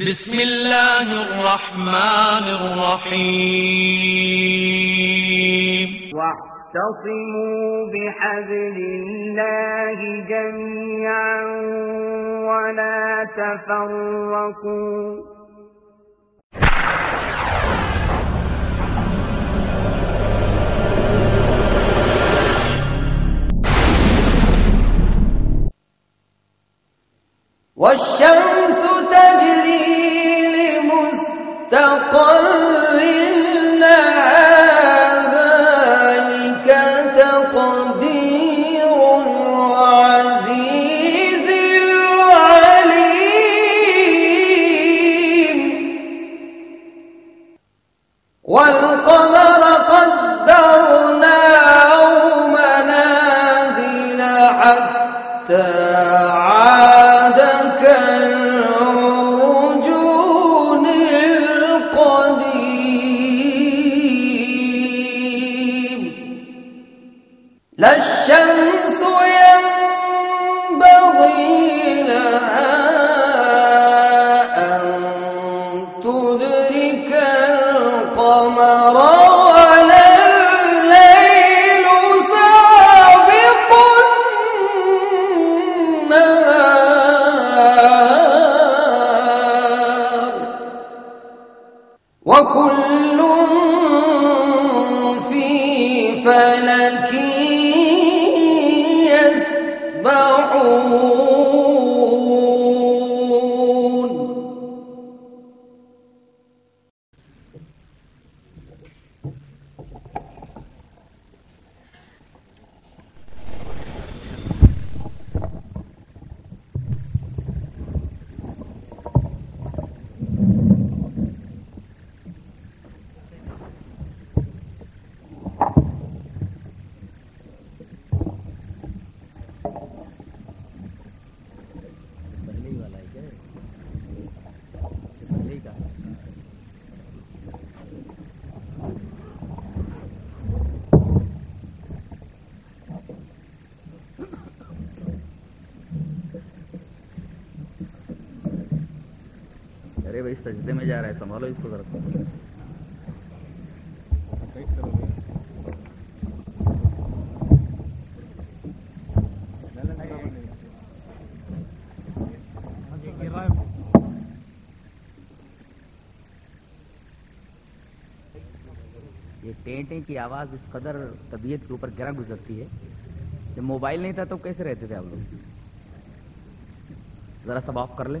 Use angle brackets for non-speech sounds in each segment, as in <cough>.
بسم اللہ الرحمن الرحیم۔ واعتصموا بحبل الله جميعا ولا تفرقوا۔ والشمس تجري لمستقر بھائی سجدے میں جا رہا ہے سنبھالو اس کو ذرا ٹینٹیں کی آواز اس قدر طبیعت کے اوپر گرا گزرتی ہے جب موبائل نہیں تھا تو کیسے رہتے تھے آپ لوگ ذرا سب آف کر لیں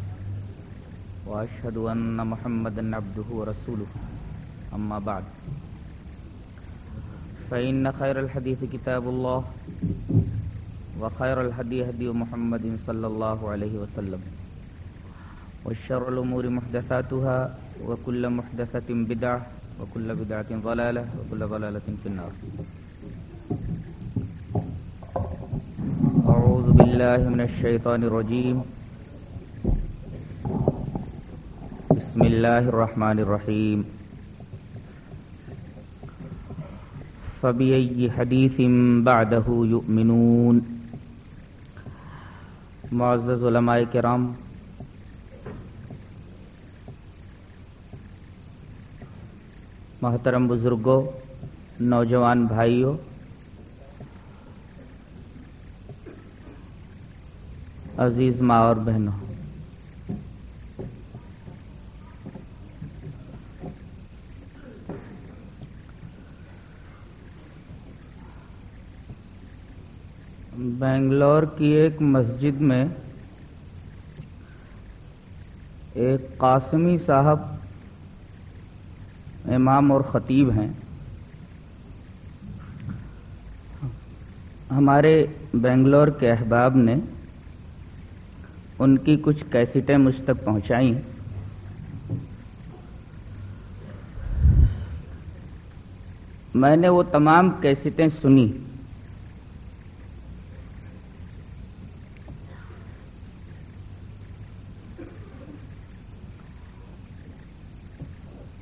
وأشهد أن محمدا عبده ورسوله. أما بعد. فإن خير الحديث كتاب الله، وخير الهدي هدي محمد صلى الله عليه وسلم. والشر الأمور محدثاتها، وكل محدثة بدعة، وكل بدعة ضلالة، وكل ضلالة في النار. أعوذ بالله من الشيطان الرجيم. بسم الله الرحمن الرحيم فبأي حديث بعده يؤمنون معزز علماء کرام محترم بزرگوں نوجوان بھائیوں عزیز ماں اور بہنوں بنگلور کی ایک مسجد میں ایک قاسمی صاحب امام اور خطیب ہیں۔ ہمارے بنگلور کے احباب نے ان کی کچھ کیسٹیں مجھ تک پہنچائیں۔ میں نے وہ تمام کیسٹیں سنی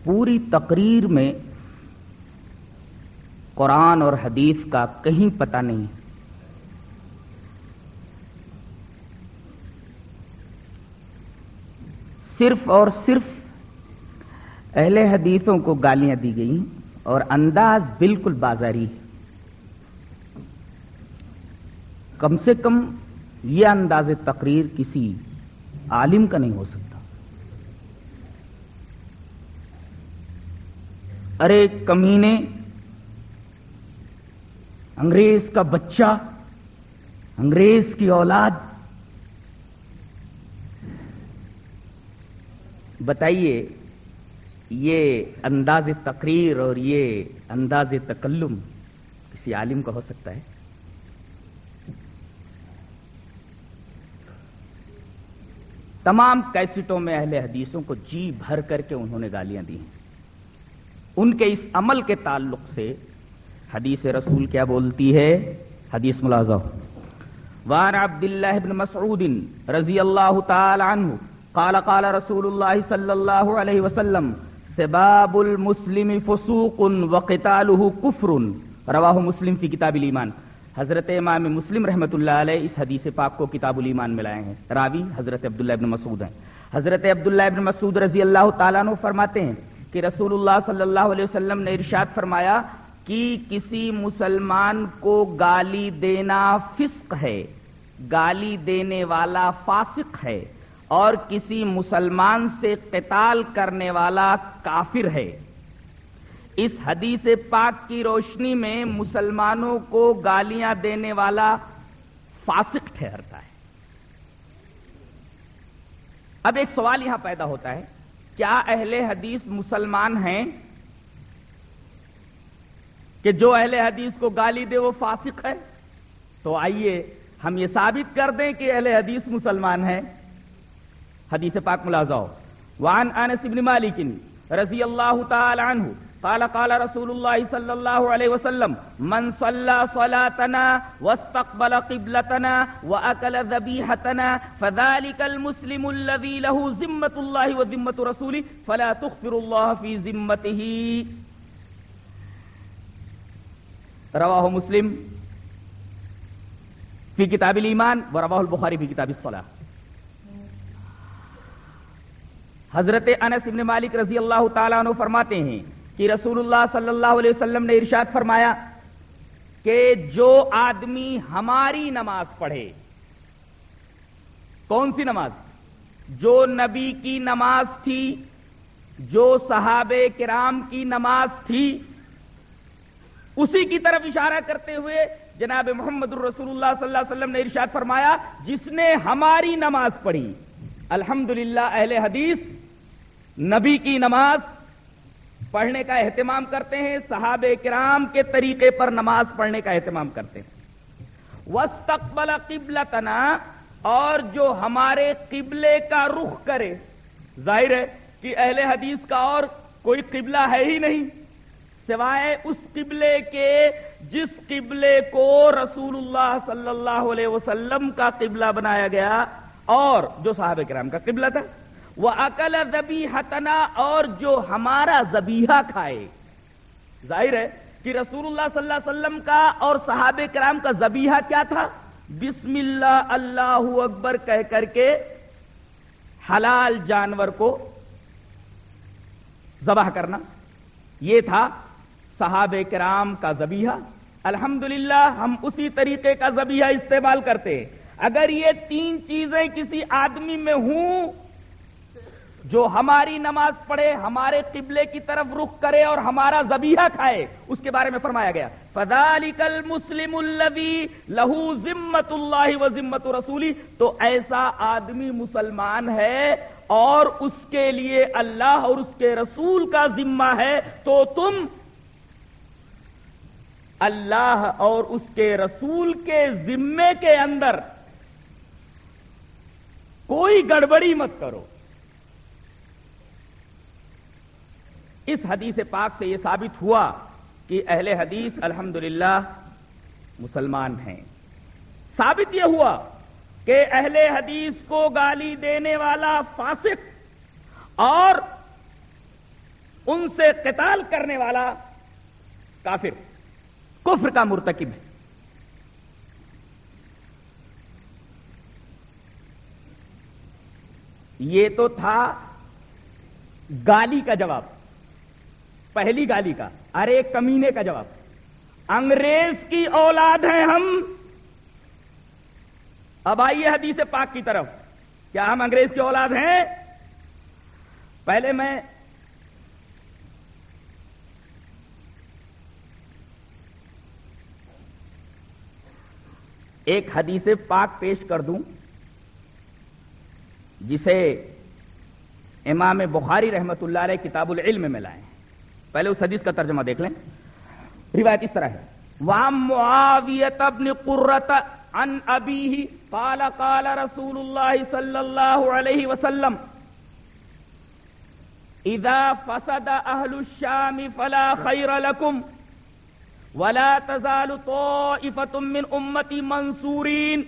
پوری تقریر میں قرآن اور حدیث کا کہیں پتہ نہیں صرف اور صرف اہل حدیثوں کو گالیاں دی گئی اور انداز بالکل بازاری کم سے کم یہ انداز تقریر کسی عالم کا نہیں ہو سکتا۔ ارے کمینے، انگریز کا بچہ، انگریز کی اولاد۔ بتائیے، یہ انداز تقریر اور یہ انداز تکلم کسی عالم کا ہو سکتا ہے؟ تمام کیسٹوں میں اہل حدیثوں کو جی بھر کر کے انہوں نے گالیاں دی ہیں۔ ان کے اس عمل کے تعلق سے حدیث رسول کیا بولتی ہے؟ حدیث ملازہ وان عبد اللہ بن مسعود رضی اللہ تعالی عنہ قال قال رسول اللہ صلی اللہ علیہ وسلم، سباب المسلم فسوق وقتاله کفر. رواہ مسلم فی کتاب الایمان۔ حضرت امام مسلم رحمت اللہ علیہ اس حدیث پاک کو کتاب الایمان میں لائے ہیں۔ راوی حضرت عبداللہ ابن مسعود ہیں۔ حضرت عبداللہ ابن مسعود رضی اللہ تعالیٰ عنہ فرماتے ہیں کہ رسول اللہ صلی اللہ علیہ وسلم نے ارشاد فرمایا کہ کسی مسلمان کو گالی دینا فسق ہے، گالی دینے والا فاسق ہے اور کسی مسلمان سے قتال کرنے والا کافر ہے۔ اس حدیث پاک کی روشنی میں مسلمانوں کو گالیاں دینے والا فاسق ٹھہرتا ہے۔ اب ایک سوال یہاں پیدا ہوتا ہے۔ کیا اہل حدیث مسلمان ہیں کہ جو اہل حدیث کو گالی دے وہ فاسق ہے؟ تو آئیے ہم یہ ثابت کر دیں کہ اہل حدیث مسلمان ہیں۔ حدیث پاک ملازہ وعن انس بن مالک رضی اللہ تعالی عنہ قال قال رسول الله صلى الله عليه وسلم، من صلى صلاتنا واستقبل قبلتنا واكل ذبيحتنا فذلك المسلم الذي له ذمه الله وذمه رسوله، فلا تغفر الله في ذمته. رواه مسلم في كتاب الايمان ورواه البخاري في كتاب الصلاه حضرت انس ابن مالک رضی اللہ تعالیٰ عنہ فرماتے ہیں کہ رسول اللہ صلی اللہ علیہ وسلم نے ارشاد فرمایا کہ جو آدمی ہماری نماز پڑھے، کون سی نماز؟ جو نبی کی نماز تھی، جو صحابہ کرام کی نماز تھی، اسی کی طرف اشارہ کرتے ہوئے جناب محمد الرسول اللہ صلی اللہ علیہ وسلم نے ارشاد فرمایا، جس نے ہماری نماز پڑھی، الحمدللہ اہل حدیث، نبی کی نماز پڑھنے کا اہتمام کرتے ہیں، صحابہ کرام کے طریقے پر نماز پڑھنے کا اہتمام کرتے ہیں۔ وسطبل قبل اور جو ہمارے قبلے کا رخ کرے۔ ظاہر ہے کہ اہل حدیث کا اور کوئی قبلہ ہے ہی نہیں۔ سوائے اس قبلے کے جس قبلے کو رسول اللہ صلی اللہ علیہ وسلم کا قبلہ بنایا گیا اور جو صحابہ کرام کا قبلہ تھا۔ وہ عقل زبی اور جو ہمارا زبیحہ کھائے۔ ظاہر ہے کہ رسول اللہ صلی اللہ علیہ وسلم کا اور صحابہ کرام کا زبیحہ کیا تھا؟ بسم اللہ اللہ اکبر کہہ کر کے حلال جانور کو ذبح کرنا۔ یہ تھا صحابہ کرام کا زبیحہ الحمدللہ، ہم اسی طریقے کا زبیحہ استعمال کرتے۔ ہیں اگر یہ تین چیزیں کسی آدمی میں ہوں جو ہماری نماز پڑھے، ہمارے قبلے کی طرف رخ کرے اور ہمارا زبیحہ کھائے، اس کے بارے میں فرمایا گیا۔ فذالک المسلم الذی لہو ذمت اللہ و ذمت رسولی تو ایسا آدمی مسلمان ہے اور اس کے لیے اللہ اور اس کے رسول کا ذمہ ہے، تو تم اللہ اور اس کے رسول کے ذمے کے اندر کوئی گڑبڑی مت کرو۔ اس حدیث پاک سے یہ ثابت ہوا کہ اہل حدیث الحمدللہ مسلمان ہیں۔ ثابت یہ ہوا کہ اہل حدیث کو گالی دینے والا فاسق اور ان سے قتال کرنے والا کافر، کفر کا مرتکب ہے۔ یہ تو تھا گالی کا جواب۔ پہلی گالی کا۔ ارے کمینے کا جواب۔ انگریز کی اولاد ہیں ہم۔ اب آئیے حدیث پاک کی طرف۔ کیا ہم انگریز کی اولاد ہیں؟ پہلے میں ایک حدیث پاک پیش کر دوں، جسے امام بخاری رحمت اللہ علیہ کتاب العلم میں لائے۔ پہلے اس حدیث کا ترجمہ دیکھ لیں۔ روایت اس طرح ہے۔ وام معاویت ابن قرت ان ابی قال قال رسول اللہ صلی اللہ علیہ وسلم اذا فسد اہل الشام فلا خیر لکم ولا تزال طائفة من امتی منصورین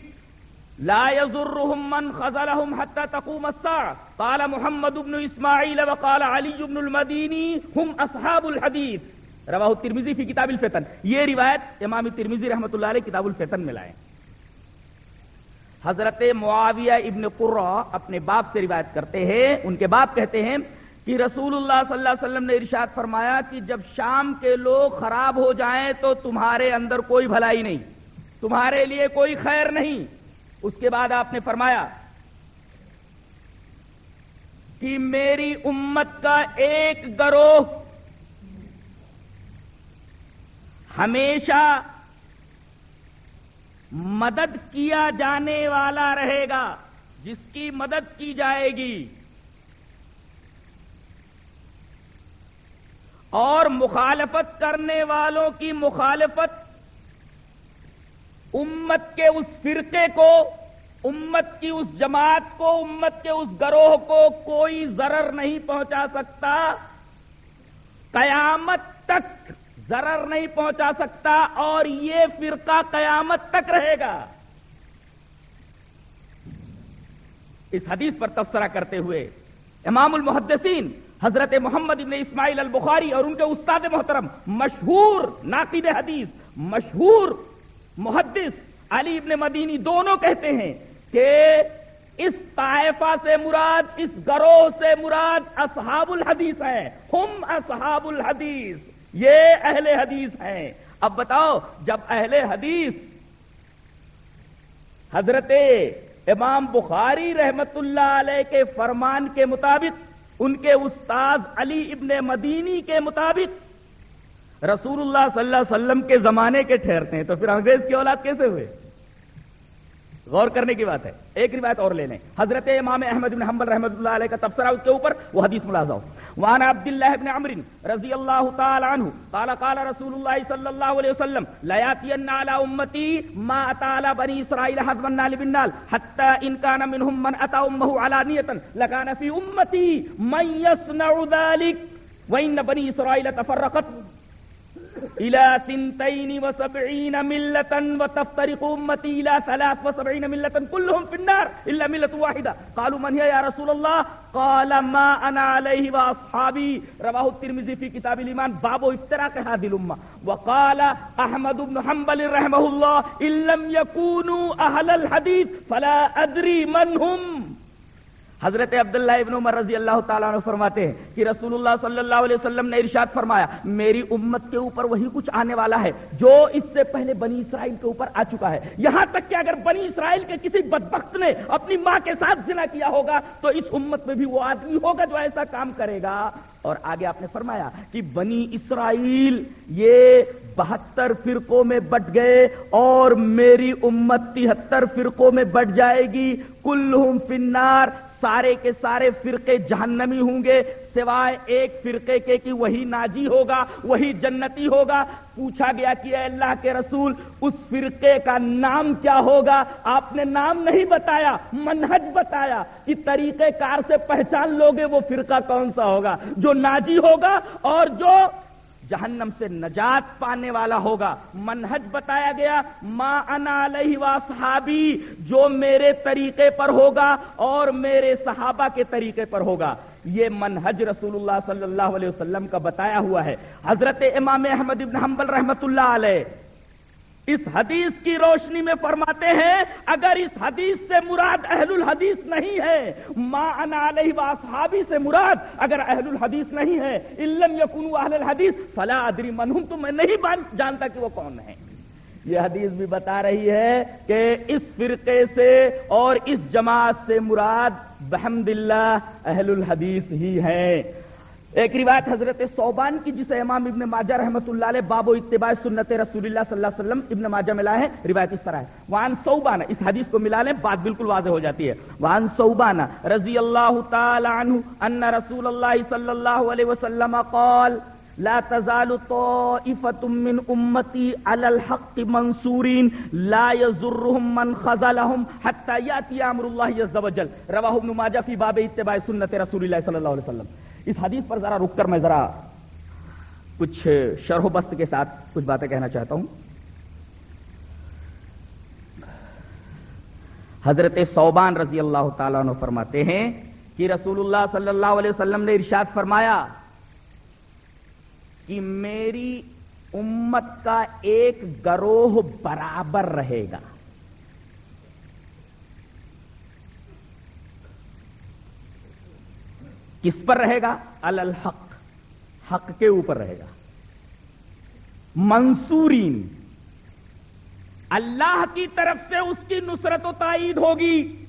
لا يضرهم من خذلهم حتى تقوم الساعة. قال محمد بن اسماعيل وقال علي بن المديني هم اصحاب الحديث. رواہ الترمذی فی کتاب الفتن. یہ روایت امام ترمذی رحمۃ اللہ علیہ کتاب الفتن میں لائے. حضرت معاویہ ابن قرہ اپنے باپ سے روایت کرتے ہیں، ان کے باپ کہتے ہیں کہ رسول اللہ صلی اللہ علیہ وسلم نے ارشاد فرمایا کہ جب شام کے لوگ خراب ہو جائیں تو تمہارے اندر کوئی بھلائی نہیں، تمہارے لیے کوئی خیر نہیں۔ اس کے بعد آپ نے فرمایا کہ میری امت کا ایک گروہ ہمیشہ مدد کیا جانے والا رہے گا، جس کی مدد کی جائے گی۔ اور مخالفت کرنے والوں کی مخالفت امت کے اس فرقے کو، امت کی اس جماعت کو، امت کے اس گروہ کو کوئی ضرر نہیں پہنچا سکتا۔ قیامت تک ضرر نہیں پہنچا سکتا اور یہ فرقہ قیامت تک رہے گا۔ اس حدیث پر تبصرہ کرتے ہوئے امام المحدثین حضرت محمد ابن اسماعیل البخاری اور ان کے استاد محترم مشہور ناقد حدیث، مشہور محدث علی ابن مدینی دونوں کہتے ہیں کہ اس طائفہ سے مراد، اس گروہ سے مراد اصحاب الحدیث ہے۔ ہم اصحاب الحدیث۔ یہ اہل حدیث ہیں۔ اب بتاؤ، جب اہل حدیث حضرت امام بخاری رحمت اللہ علیہ کے فرمان کے مطابق، ان کے استاد علی ابن مدینی کے مطابق رسول اللہ صلی اللہ علیہ وسلم کے زمانے کے ٹھہرتے ہیں تو پھر انگریز کی اولاد کیسے ہوئے؟ غور کرنے کی بات ہے۔ ایک روایت اور لے لیں۔ حضرت امام احمد بن حنبل رحمۃ اللہ علیہ کا تبصرہ اس کے اوپر، وہ حدیث ملازہ ہو۔ وعن عبد الله بن عمرو رضي الله تعالى عنه قال قال رسول الله صلى الله عليه وسلم، لا ياتين على امتي ما اتى على بني اسرائيل حزب النال بالنال حتى ان كان منهم من اتى امه علانيه لكان في امتي من يصنع ذلك وان بني اسرائيل تفرقت۔ الى سنتين وسبعين ملة وتفترق امتي الى ثلاث وسبعين ملة كلهم في النار الا ملة واحدة. قالوا من هي يا رسول الله؟ قال ما انا عليه واصحابي رواه الترمذي في كتاب الايمان باب افتراق هذه الامة وقال احمد بن حنبل رحمه الله ان لم يكونوا اهل الحديث فلا ادري من هم. حضرت عبداللہ ابن عمر رضی اللہ تعالیٰ عنہ فرماتے ہیں کہ رسول اللہ صلی اللہ علیہ وسلم نے ارشاد فرمایا، میری امت کے اوپر وہی کچھ آنے والا ہے جو اس سے پہلے بنی اسرائیل کے اوپر آ چکا ہے۔ یہاں تک کہ اگر بنی اسرائیل کے کسی بدبخت نے اپنی ماں کے ساتھ زنا کیا ہوگا، تو اس امت میں بھی وہ آدمی ہوگا جو ایسا کام کرے گا۔ اور آگے آپ نے فرمایا کہ بنی اسرائیل یہ بہتر فرقوں میں بٹ گئے اور میری امت تہتر فرقوں میں بٹ جائے گی۔ کل فنار سارے کے سارے فرقے جہنمی ہوں گے، سوائے ایک فرقے کے کہ وہی ناجی ہوگا، وہی جنتی ہوگا۔ پوچھا گیا کہ اے اللہ کے رسول، اس فرقے کا نام کیا ہوگا؟ آپ نے نام نہیں بتایا، منہج بتایا کہ طریقہ کار سے پہچان لوگے وہ فرقہ کون سا ہوگا۔ جو ناجی ہوگا اور جو جہنم سے نجات پانے والا ہوگا۔ منہج بتایا گیا، ما انا علیہ و صحابی جو میرے طریقے پر ہوگا اور میرے صحابہ کے طریقے پر ہوگا۔ یہ منہج رسول اللہ صلی اللہ علیہ وسلم کا بتایا ہوا ہے۔ حضرت امام احمد ابن حنبل رحمت اللہ علیہ۔ اس حدیث کی روشنی میں فرماتے ہیں، اگر اس حدیث سے مراد اہل الحدیث نہیں ہے، ما انا علیہ واصحابی سے مراد اگر اہل الحدیث نہیں ہے علم یکونوا اہل الحدیث فلا ادری منہم تو میں نہیں جانتا کہ وہ کون ہے یہ حدیث بھی بتا رہی ہے کہ اس فرقے سے اور اس جماعت سے مراد بحمد اللہ اہل الحدیث ہی ہے ایک روایت حضرت صوبان کی جسے امام ابن ماجہ رحمت اللہ علیہ باب و اتباع سنت رسول اللہ صلی اللہ علیہ وسلم ابن ماجہ ملا ہے روایت اس طرح ہے۔ وان صوبانہ اس حدیث کو ملا لیں، بات بالکل واضح ہو جاتی ہے۔ وان صوبانہ رضی اللہ تعالی عنہ ان رسول اللہ صلی اللہ علیہ وسلم قال، لا تزال طائفة من امتی على الحق منصورین، لا يزرهم من خزلهم حتى ياتي امر الله عز وجل رواه ابن ماجہ فی باب اتباع سنت رسول اللہ صلی اللہ علیہ وسلم۔ اس حدیث پر ذرا رک کر میں ذرا کچھ شرح و بست کے ساتھ کچھ باتیں کہنا چاہتا ہوں۔ حضرت صوبان رضی اللہ تعالیٰ عنہ فرماتے ہیں کہ رسول اللہ صلی اللہ علیہ وسلم نے ارشاد فرمایا کہ میری امت کا ایک گروہ برابر رہے گا۔ کس پر رہے گا؟ الحق، حق کے اوپر رہے گا۔ منصورین، اللہ کی طرف سے اس کی نصرت و تائید ہوگی۔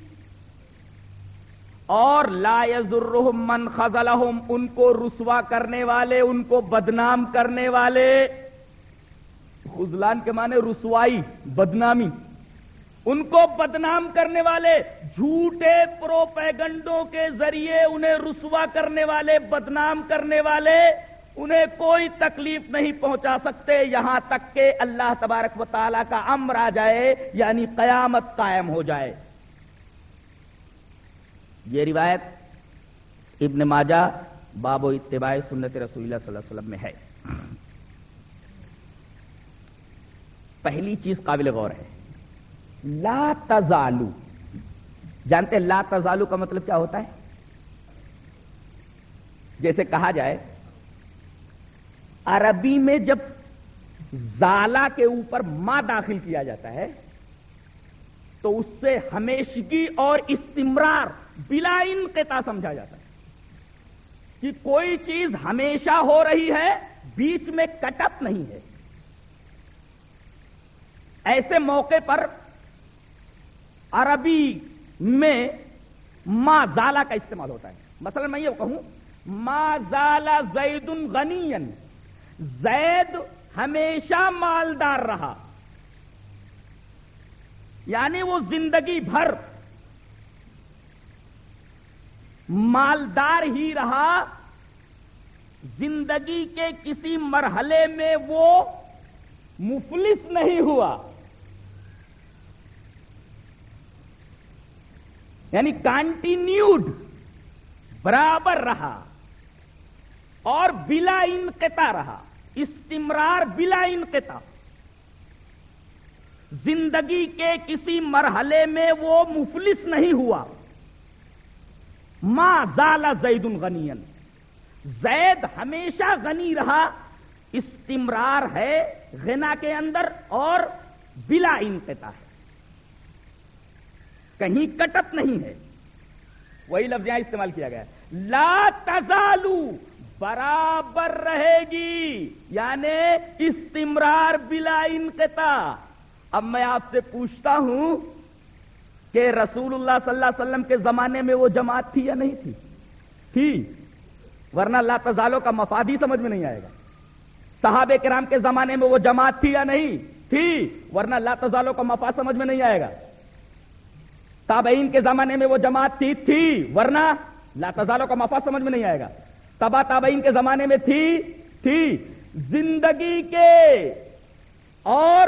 اور لا یزرہم من خزلہم ان کو رسوا کرنے والے، ان کو بدنام کرنے والے۔ خزلان کے معنی رسوائی، بدنامی۔ ان کو بدنام کرنے والے جھوٹے پروپیگنڈوں کے ذریعے انہیں رسوا کرنے والے، بدنام کرنے والے انہیں کوئی تکلیف نہیں پہنچا سکتے۔ یہاں تک کہ اللہ تبارک و تعالی کا امر آ جائے یعنی قیامت قائم ہو جائے۔ یہ روایت ابن ماجہ باب و اتباع سنت رسول اللہ صلی اللہ علیہ وسلم میں ہے۔ پہلی چیز قابل غور ہے۔ لا تزالو۔ جانتے لا تزالو کا مطلب کیا ہوتا ہے؟ جیسے کہا جائے، عربی میں جب زالا کے اوپر ماں داخل کیا جاتا ہے، تو اس سے ہمیشگی اور استمرار بلا انقطاع سمجھا جاتا ہے۔ کہ کوئی چیز ہمیشہ ہو رہی ہے، بیچ میں کٹپ نہیں ہے۔ ایسے موقع پر عربی میں ما زالا کا استعمال ہوتا ہے۔ مثلا میں یہ کہوں، ما زالا زید غنی زید ہمیشہ مالدار رہا۔ یعنی وہ زندگی بھر مالدار ہی رہا۔ زندگی کے کسی مرحلے میں وہ مفلس نہیں ہوا۔ یعنی کانٹینیوڈ برابر رہا اور بلا انقطاع رہا، استمرار بلا انقطاع۔ زندگی کے کسی مرحلے میں وہ مفلس نہیں ہوا۔ ماں زالا زید غنی زید ہمیشہ غنی رہا، استمرار ہے غنا کے اندر اور بلا انقطاع ہے۔ کہیں کٹپ نہیں ہے۔ وہی لفظ یہاں استعمال کیا گیا۔ لا تزالو، برابر رہے گی یعنی استمرار بلا انقطاع۔ اب میں آپ سے پوچھتا ہوں کہ رسول اللہ صلی اللہ علیہ وسلم کے زمانے میں وہ جماعت تھی یا نہیں تھی؟ تھی، ورنہ لا تزالو کا مفاد ہی سمجھ میں نہیں آئے گا۔ صحابہ کرام کے زمانے میں وہ جماعت تھی یا نہیں؟ تھی، ورنہ لا تزالو کا مفاد سمجھ میں نہیں آئے گا۔ تابعین کے زمانے میں وہ جماعت تھی تھی، ورنہ لا تزالوں کا مفاد سمجھ میں نہیں آئے گا۔ تبا تابعین کے زمانے میں تھی تھی۔ زندگی کے اور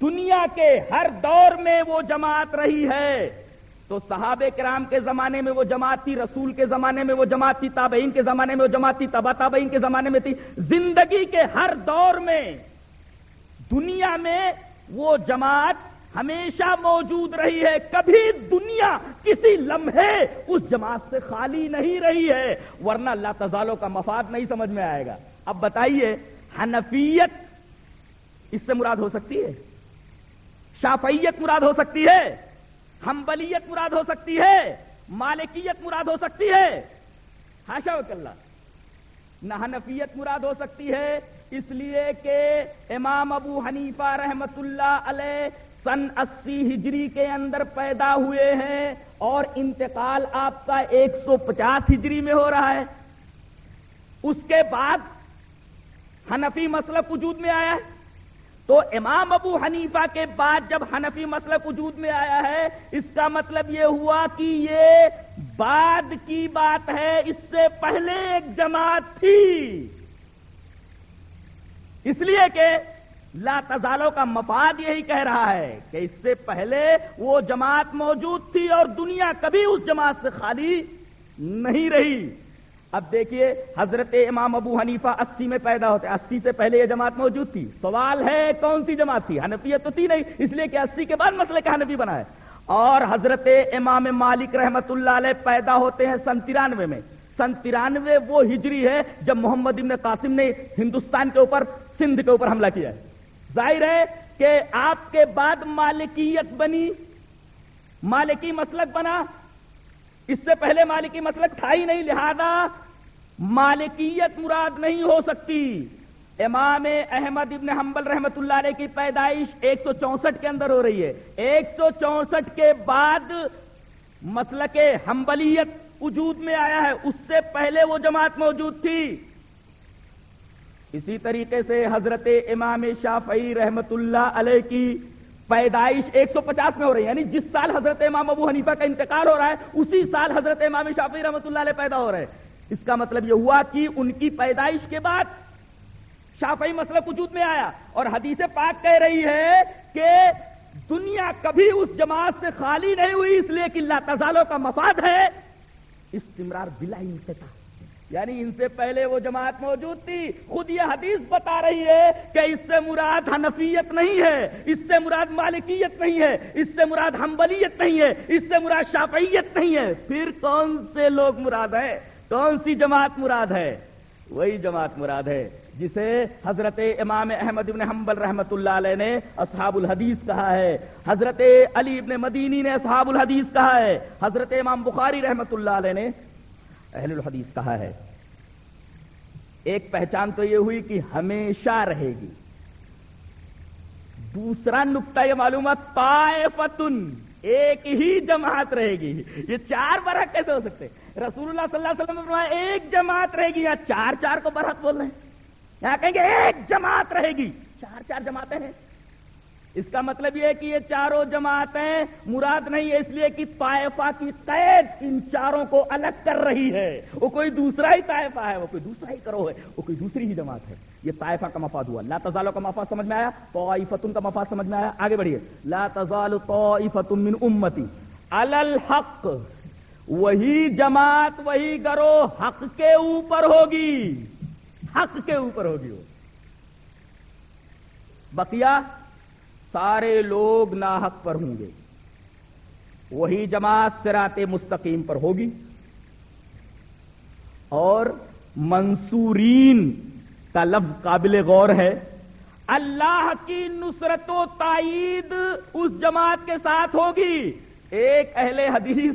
دنیا کے ہر دور میں وہ جماعت رہی ہے۔ تو صحابہ کرام کے زمانے میں وہ جماعت تھی، رسول کے زمانے میں وہ جماعت تھی، تابعین کے زمانے میں وہ جماعت تھی، تبا تابعین کے زمانے میں تھی۔ زندگی کے ہر دور میں، دنیا میں وہ جماعت ہمیشہ موجود رہی ہے۔ کبھی دنیا کسی لمحے اس جماعت سے خالی نہیں رہی ہے، ورنہ اللہ تزالوں کا مفاد نہیں سمجھ میں آئے گا۔ اب بتائیے، حنفیت اس سے مراد ہو سکتی ہے؟ شافعیت مراد ہو سکتی ہے؟ ہمبلیت مراد ہو سکتی ہے؟ مالکیت مراد ہو سکتی ہے؟ ہاشا وکلہ نہ حنفیت مراد ہو سکتی ہے، اس لیے کہ امام ابو حنیفہ رحمت اللہ علیہ سن اسی ہجری کے اندر پیدا ہوئے ہیں اور انتقال آپ کا ایک سو پچاس ہجری میں ہو رہا ہے۔ اس کے بعد حنفی مسلک وجود میں آیا ہے۔ تو امام ابو حنیفہ کے بعد جب حنفی مسلک وجود میں آیا ہے، اس کا مطلب یہ ہوا کہ یہ بعد کی بات ہے، اس سے پہلے ایک جماعت تھی۔ اس لیے کہ لا تزالوں کا مفاد یہی کہہ رہا ہے کہ اس سے پہلے وہ جماعت موجود تھی اور دنیا کبھی اس جماعت سے خالی نہیں رہی۔ اب دیکھیے، حضرت امام ابو حنیفہ اسی میں پیدا ہوتے اسی سے پہلے یہ جماعت موجود تھی۔ سوال ہے کون سی جماعت تھی؟ حنفیت تو تھی نہیں، اس لیے کہ اسی کے بعد مسئلے کا حنفی بنا ہے۔ اور حضرت امام مالک رحمت اللہ علیہ پیدا ہوتے ہیں سن ترانوے میں۔ سن ترانوے وہ ہجری ہے جب محمد ابن قاسم نے ہندوستان کے اوپر، سندھ کے اوپر حملہ کیا ہے۔ ظاہر ہے کہ آپ کے بعد مالکیت بنی، مالکی مسلک بنا۔ اس سے پہلے مالکی مسلک تھا ہی نہیں، لہذا مالکیت مراد نہیں ہو سکتی۔ امام احمد ابن حنبل رحمت اللہ علیہ کی پیدائش ایک سو چونسٹھ کے اندر ہو رہی ہے۔ ایک سو چونسٹھ کے بعد مسلک حنبلیت وجود میں آیا ہے۔ اس سے پہلے وہ جماعت موجود تھی۔ اسی طریقے سے حضرت امام شافعی رحمت اللہ علیہ کی پیدائش ایک سو پچاس میں ہو رہی ہے یعنی جس سال حضرت امام ابو حنیفہ کا انتقال ہو رہا ہے، اسی سال حضرت امام شافعی رحمت اللہ علیہ پیدا ہو رہے ہیں۔ اس کا مطلب یہ ہوا کہ ان کی پیدائش کے بعد شافعی مسئلہ وجود میں آیا اور حدیث پاک کہہ رہی ہے کہ دنیا کبھی اس جماعت سے خالی نہیں ہوئی، اس لیے کہ اللہ تزالوں کا مفاد ہے استمرار بلا انتظار یعنی ان سے پہلے وہ جماعت موجود تھی، خود یہ حدیث بتا رہی ہے کہ اس سے مراد حنفیت نہیں ہے، اس سے مراد مالکیت نہیں ہے، اس سے مراد حنبلیت نہیں ہے، اس سے مراد شافعیت نہیں ہے۔ پھر کون سے لوگ مراد ہے کون سی جماعت مراد ہے؟ وہی جماعت مراد ہے، جسے حضرت امام احمد ابن حنبل رحمت اللہ علیہ نے اصحاب الحدیث کہا ہے۔ حضرت علی ابن مدینی نے اصحاب الحدیث کہا ہے۔ حضرت امام بخاری رحمت اللہ علیہ نے اہل الحدیث کہا ہے۔ ایک پہچان تو یہ ہوئی کہ ہمیشہ رہے گی۔ دوسرا نقطہ یہ معلومات طائفتن، ایک ہی جماعت رہے گی۔ یہ چار برحق کیسے ہو سکتے؟ رسول اللہ صلی اللہ علیہ وسلم نے ایک جماعت رہے گی یا چار چار کو برحق بول رہے ہیں؟ یہاں کہیں گے، ایک جماعت رہے گی۔ چار چار جماعتیں ہیں۔ اس کا مطلب یہ ہے کہ یہ چاروں جماعتیں مراد نہیں ہے اس لیے کہ طائفہ کی قید ان چاروں کو الگ کر رہی ہے۔ وہ کوئی دوسرا ہی طائفہ ہے، وہ کوئی دوسرا ہی کرو ہے، وہ کوئی دوسری ہی جماعت ہے۔ یہ طائفہ کا مفاد ہوا۔ لا تزالوں کا مفاد سمجھ میں آیا؟ طائفتن کا مفاد سمجھ میں آیا؟ آگے بڑھیے۔ لا تزال طائفت من امتی۔ الحق، وہی جماعت، وہی گرو حق کے اوپر ہوگی۔ حق کے اوپر ہوگی وہ۔ بقیہ سارے لوگ ناحق پر ہوں گے۔ وہی جماعت سرات مستقیم پر ہوگی۔ اور منصورین کا لفظ قابل غور ہے۔ اللہ کی نصرت و تائید اس جماعت کے ساتھ ہوگی۔ ایک اہل حدیث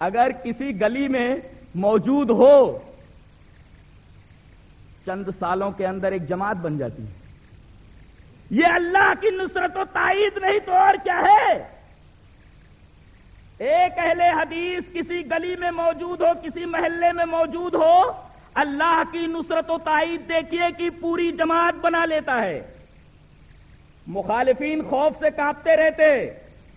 اگر کسی گلی میں موجود ہو، چند سالوں کے اندر ایک جماعت بن جاتی ہے۔ یہ اللہ کی نصرت و تائید نہیں تو اور کیا ہے؟ ایک اہل حدیث کسی گلی میں موجود ہو، کسی محلے میں موجود ہو، اللہ کی نصرت و تائید دیکھیے کہ پوری جماعت بنا لیتا ہے۔ مخالفین خوف سے کانپتے رہتے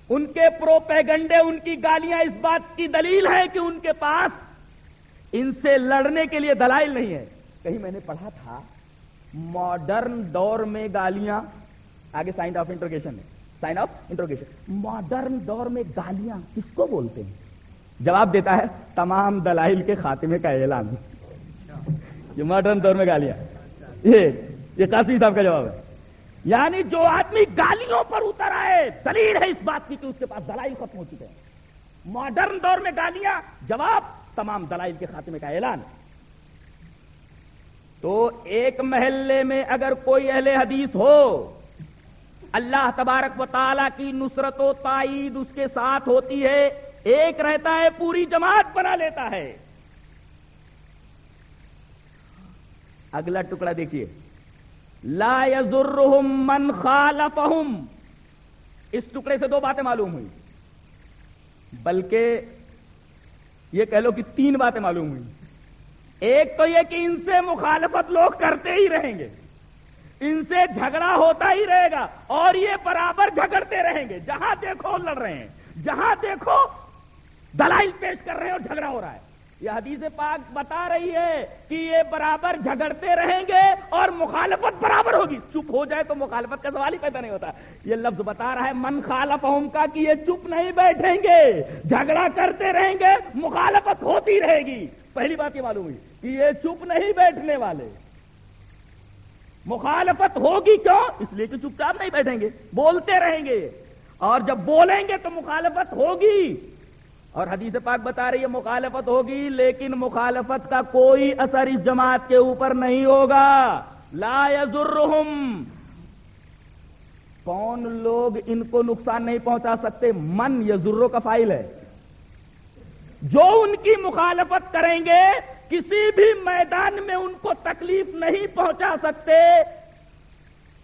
ان کے پروپیگنڈے، ان کی گالیاں اس بات کی دلیل ہے کہ ان کے پاس ان سے لڑنے کے لیے دلائل نہیں ہے کہیں میں نے پڑھا تھا، ماڈرن دور میں گالیاں آگے سائن آف انٹروگیشن ہے. سائن آف انٹروگیشن ماڈرن دور میں گالیاں کس کو بولتے ہیں؟ جواب دیتا ہے تمام دلائل کے خاتمے کا اعلان. یہ ماڈرن دور میں گالیاں. یہ یہ قاسمی صاحب کا جواب ہے. یعنی جو آدمی گالیوں پر اتر آئے، دلیل ہے اس بات کی کہ اس کے پاس دلائل ختم ہو چکے ہیں. ماڈرن دور میں گالیاں، جواب، تمام دلائل کے خاتمے کا اعلان. تو ایک محلے میں اگر کوئی اہل حدیث ہو اللہ تبارک و تعالی کی نصرت و تائید اس کے ساتھ ہوتی ہے، ایک رہتا ہے، پوری جماعت بنا لیتا ہے۔ اگلا ٹکڑا دیکھیے۔ لا يزرهم من خالفهم اس ٹکڑے سے دو باتیں معلوم ہوئی۔ بلکہ یہ کہہ لو کہ تین باتیں معلوم ہوئی۔ ایک تو یہ کہ ان سے مخالفت لوگ کرتے ہی رہیں گے۔ ان سے جھگڑا ہوتا ہی رہے گا اور یہ برابر جھگڑتے رہیں گے۔ جہاں دیکھو لڑ رہے ہیں، جہاں دیکھو دلائل پیش کر رہے ہیں اور جھگڑا ہو رہا ہے۔ یہ حدیث پاک بتا رہی ہے کہ یہ برابر جھگڑتے رہیں گے اور مخالفت برابر ہوگی۔ چپ ہو جائے تو مخالفت کا سوال ہی پیدا نہیں ہوتا۔ یہ لفظ بتا رہا ہے، من خالف کا کہ یہ چپ نہیں بیٹھیں گے، جھگڑا کرتے رہیں گے، مخالفت ہوتی رہے گی۔ پہلی بات یہ معلوم ہوئی کہ یہ چپ نہیں بیٹھنے والے۔ مخالفت ہوگی کیوں؟ اس لیے کہ چپ چاپ نہیں بیٹھیں گے، بولتے رہیں گے۔ اور جب بولیں گے تو مخالفت ہوگی۔ اور حدیث پاک بتا رہی ہے، مخالفت ہوگی، لیکن مخالفت کا کوئی اثر اس جماعت کے اوپر نہیں ہوگا۔ لا یزرہم کون لوگ ان کو نقصان نہیں پہنچا سکتے؟ من یزرو کا فائل ہے۔ جو ان کی مخالفت کریں گے کسی بھی میدان میں ان کو تکلیف نہیں پہنچا سکتے۔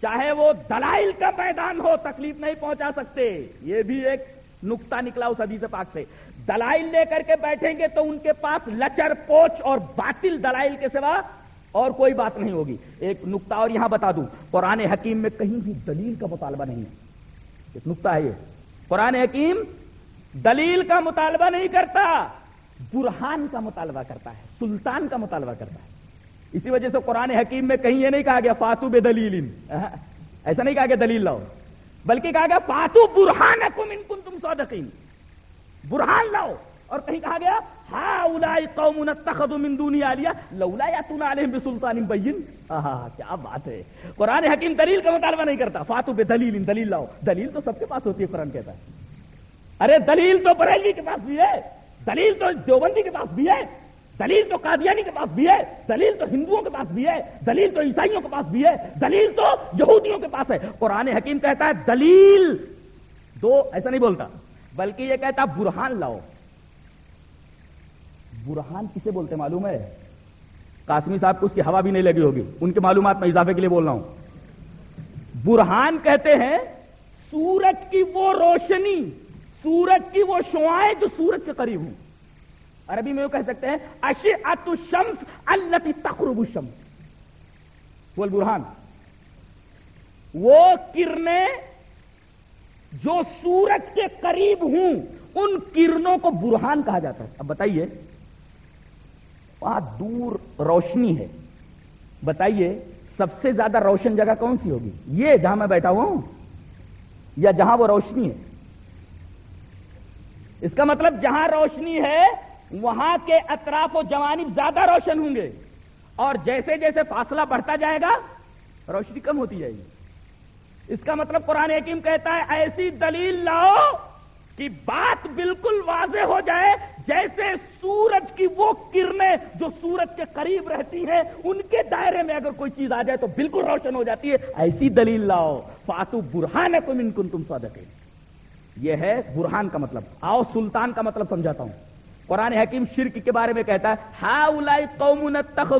چاہے وہ دلائل کا میدان ہو، تکلیف نہیں پہنچا سکتے۔ یہ بھی ایک نقطہ نکلا اس حدیث پاک سے۔ دلائل لے کر کے بیٹھیں گے تو ان کے پاس لچر، پوچھ اور باطل دلائل کے سوا اور کوئی بات نہیں ہوگی۔ ایک نقطہ اور یہاں بتا دوں۔ قرآن حکیم میں کہیں بھی دلیل کا مطالبہ نہیں ہے۔ ایک نقطہ ہے یہ۔ قرآن حکیم دلیل کا مطالبہ نہیں کرتا۔ برہان کا مطالبہ کرتا ہے، سلطان کا مطالبہ کرتا ہے۔ اسی وجہ سے قرآن حکیم میں کہیں یہ نہیں کہا گیا، فاتو بے دلیل ایسا نہیں کہا گیا دلیل لاؤ، بلکہ کہا گیا، فاتو برہان کن تم صادقین۔ برہان لاؤ۔ اور کہیں کہا گیا ہا اولائی قوم اتخذوا من دونی آلیا لولا یاتون علیہم بسلطان بین۔ آہا، کیا بات ہے۔ قرآن حکیم دلیل کا مطالبہ نہیں کرتا، فاتو بے دلیل دلیل لاؤ۔ دلیل تو سب کے پاس ہوتی ہے، قرآن کہتا ہے۔ ارے، دلیل تو بریلی کے پاس بھی ہے۔ دلیل تو دیوبندی کے پاس بھی ہے، دلیل تو قادیانی کے پاس بھی ہے، دلیل تو ہندوؤں کے پاس بھی ہے، دلیل تو عیسائیوں کے پاس بھی ہے، دلیل تو یہودیوں کے پاس ہے۔ قرآن حکیم کہتا ہے، دلیل، دو ایسا نہیں بولتا، بلکہ یہ کہتا برہان لاؤ۔ برہان کسے بولتے معلوم ہے؟ قاسمی صاحب کو اس کی ہوا بھی نہیں لگی ہوگی، ان کے معلومات میں اضافے کے لیے بول رہا ہوں۔ برہان کہتے ہیں، سورج کی وہ روشنی سورج کی وہ شعائیں جو سورج کے قریب ہوں۔ عربی میں وہ کہہ سکتے ہیں اشعت الشمس التي تقرب الشمس۔ بول برہان وہ کرنیں جو سورج کے قریب ہوں، ان کرنوں کو برہان کہا جاتا ہے۔ اب بتائیے وہاں دور روشنی ہے۔ بتائیے، سب سے زیادہ روشن جگہ کون سی ہوگی؟ یہ جہاں میں بیٹھا ہوا ہوں، یا جہاں وہ روشنی ہے۔ اس کا مطلب جہاں روشنی ہے، وہاں کے اطراف و جوانب زیادہ روشن ہوں گے۔ اور جیسے جیسے فاصلہ بڑھتا جائے گا، روشنی کم ہوتی جائے گی۔ اس کا مطلب قرآن حکیم کہتا ہے، ایسی دلیل لاؤ کہ بات بالکل واضح ہو جائے، جیسے سورج کی وہ کرنیں جو سورج کے قریب رہتی ہیں، ان کے دائرے میں اگر کوئی چیز آ جائے تو بالکل روشن ہو جاتی ہے۔ ایسی دلیل لاؤ، فاتو برہان ہے تم ان کن تم سوادے یہ ہے برہان کا مطلب۔ آؤ سلطان کا مطلب سمجھاتا ہوں۔ قرآن حکیم شرک کے بارے میں کہتا ہے ہا قوم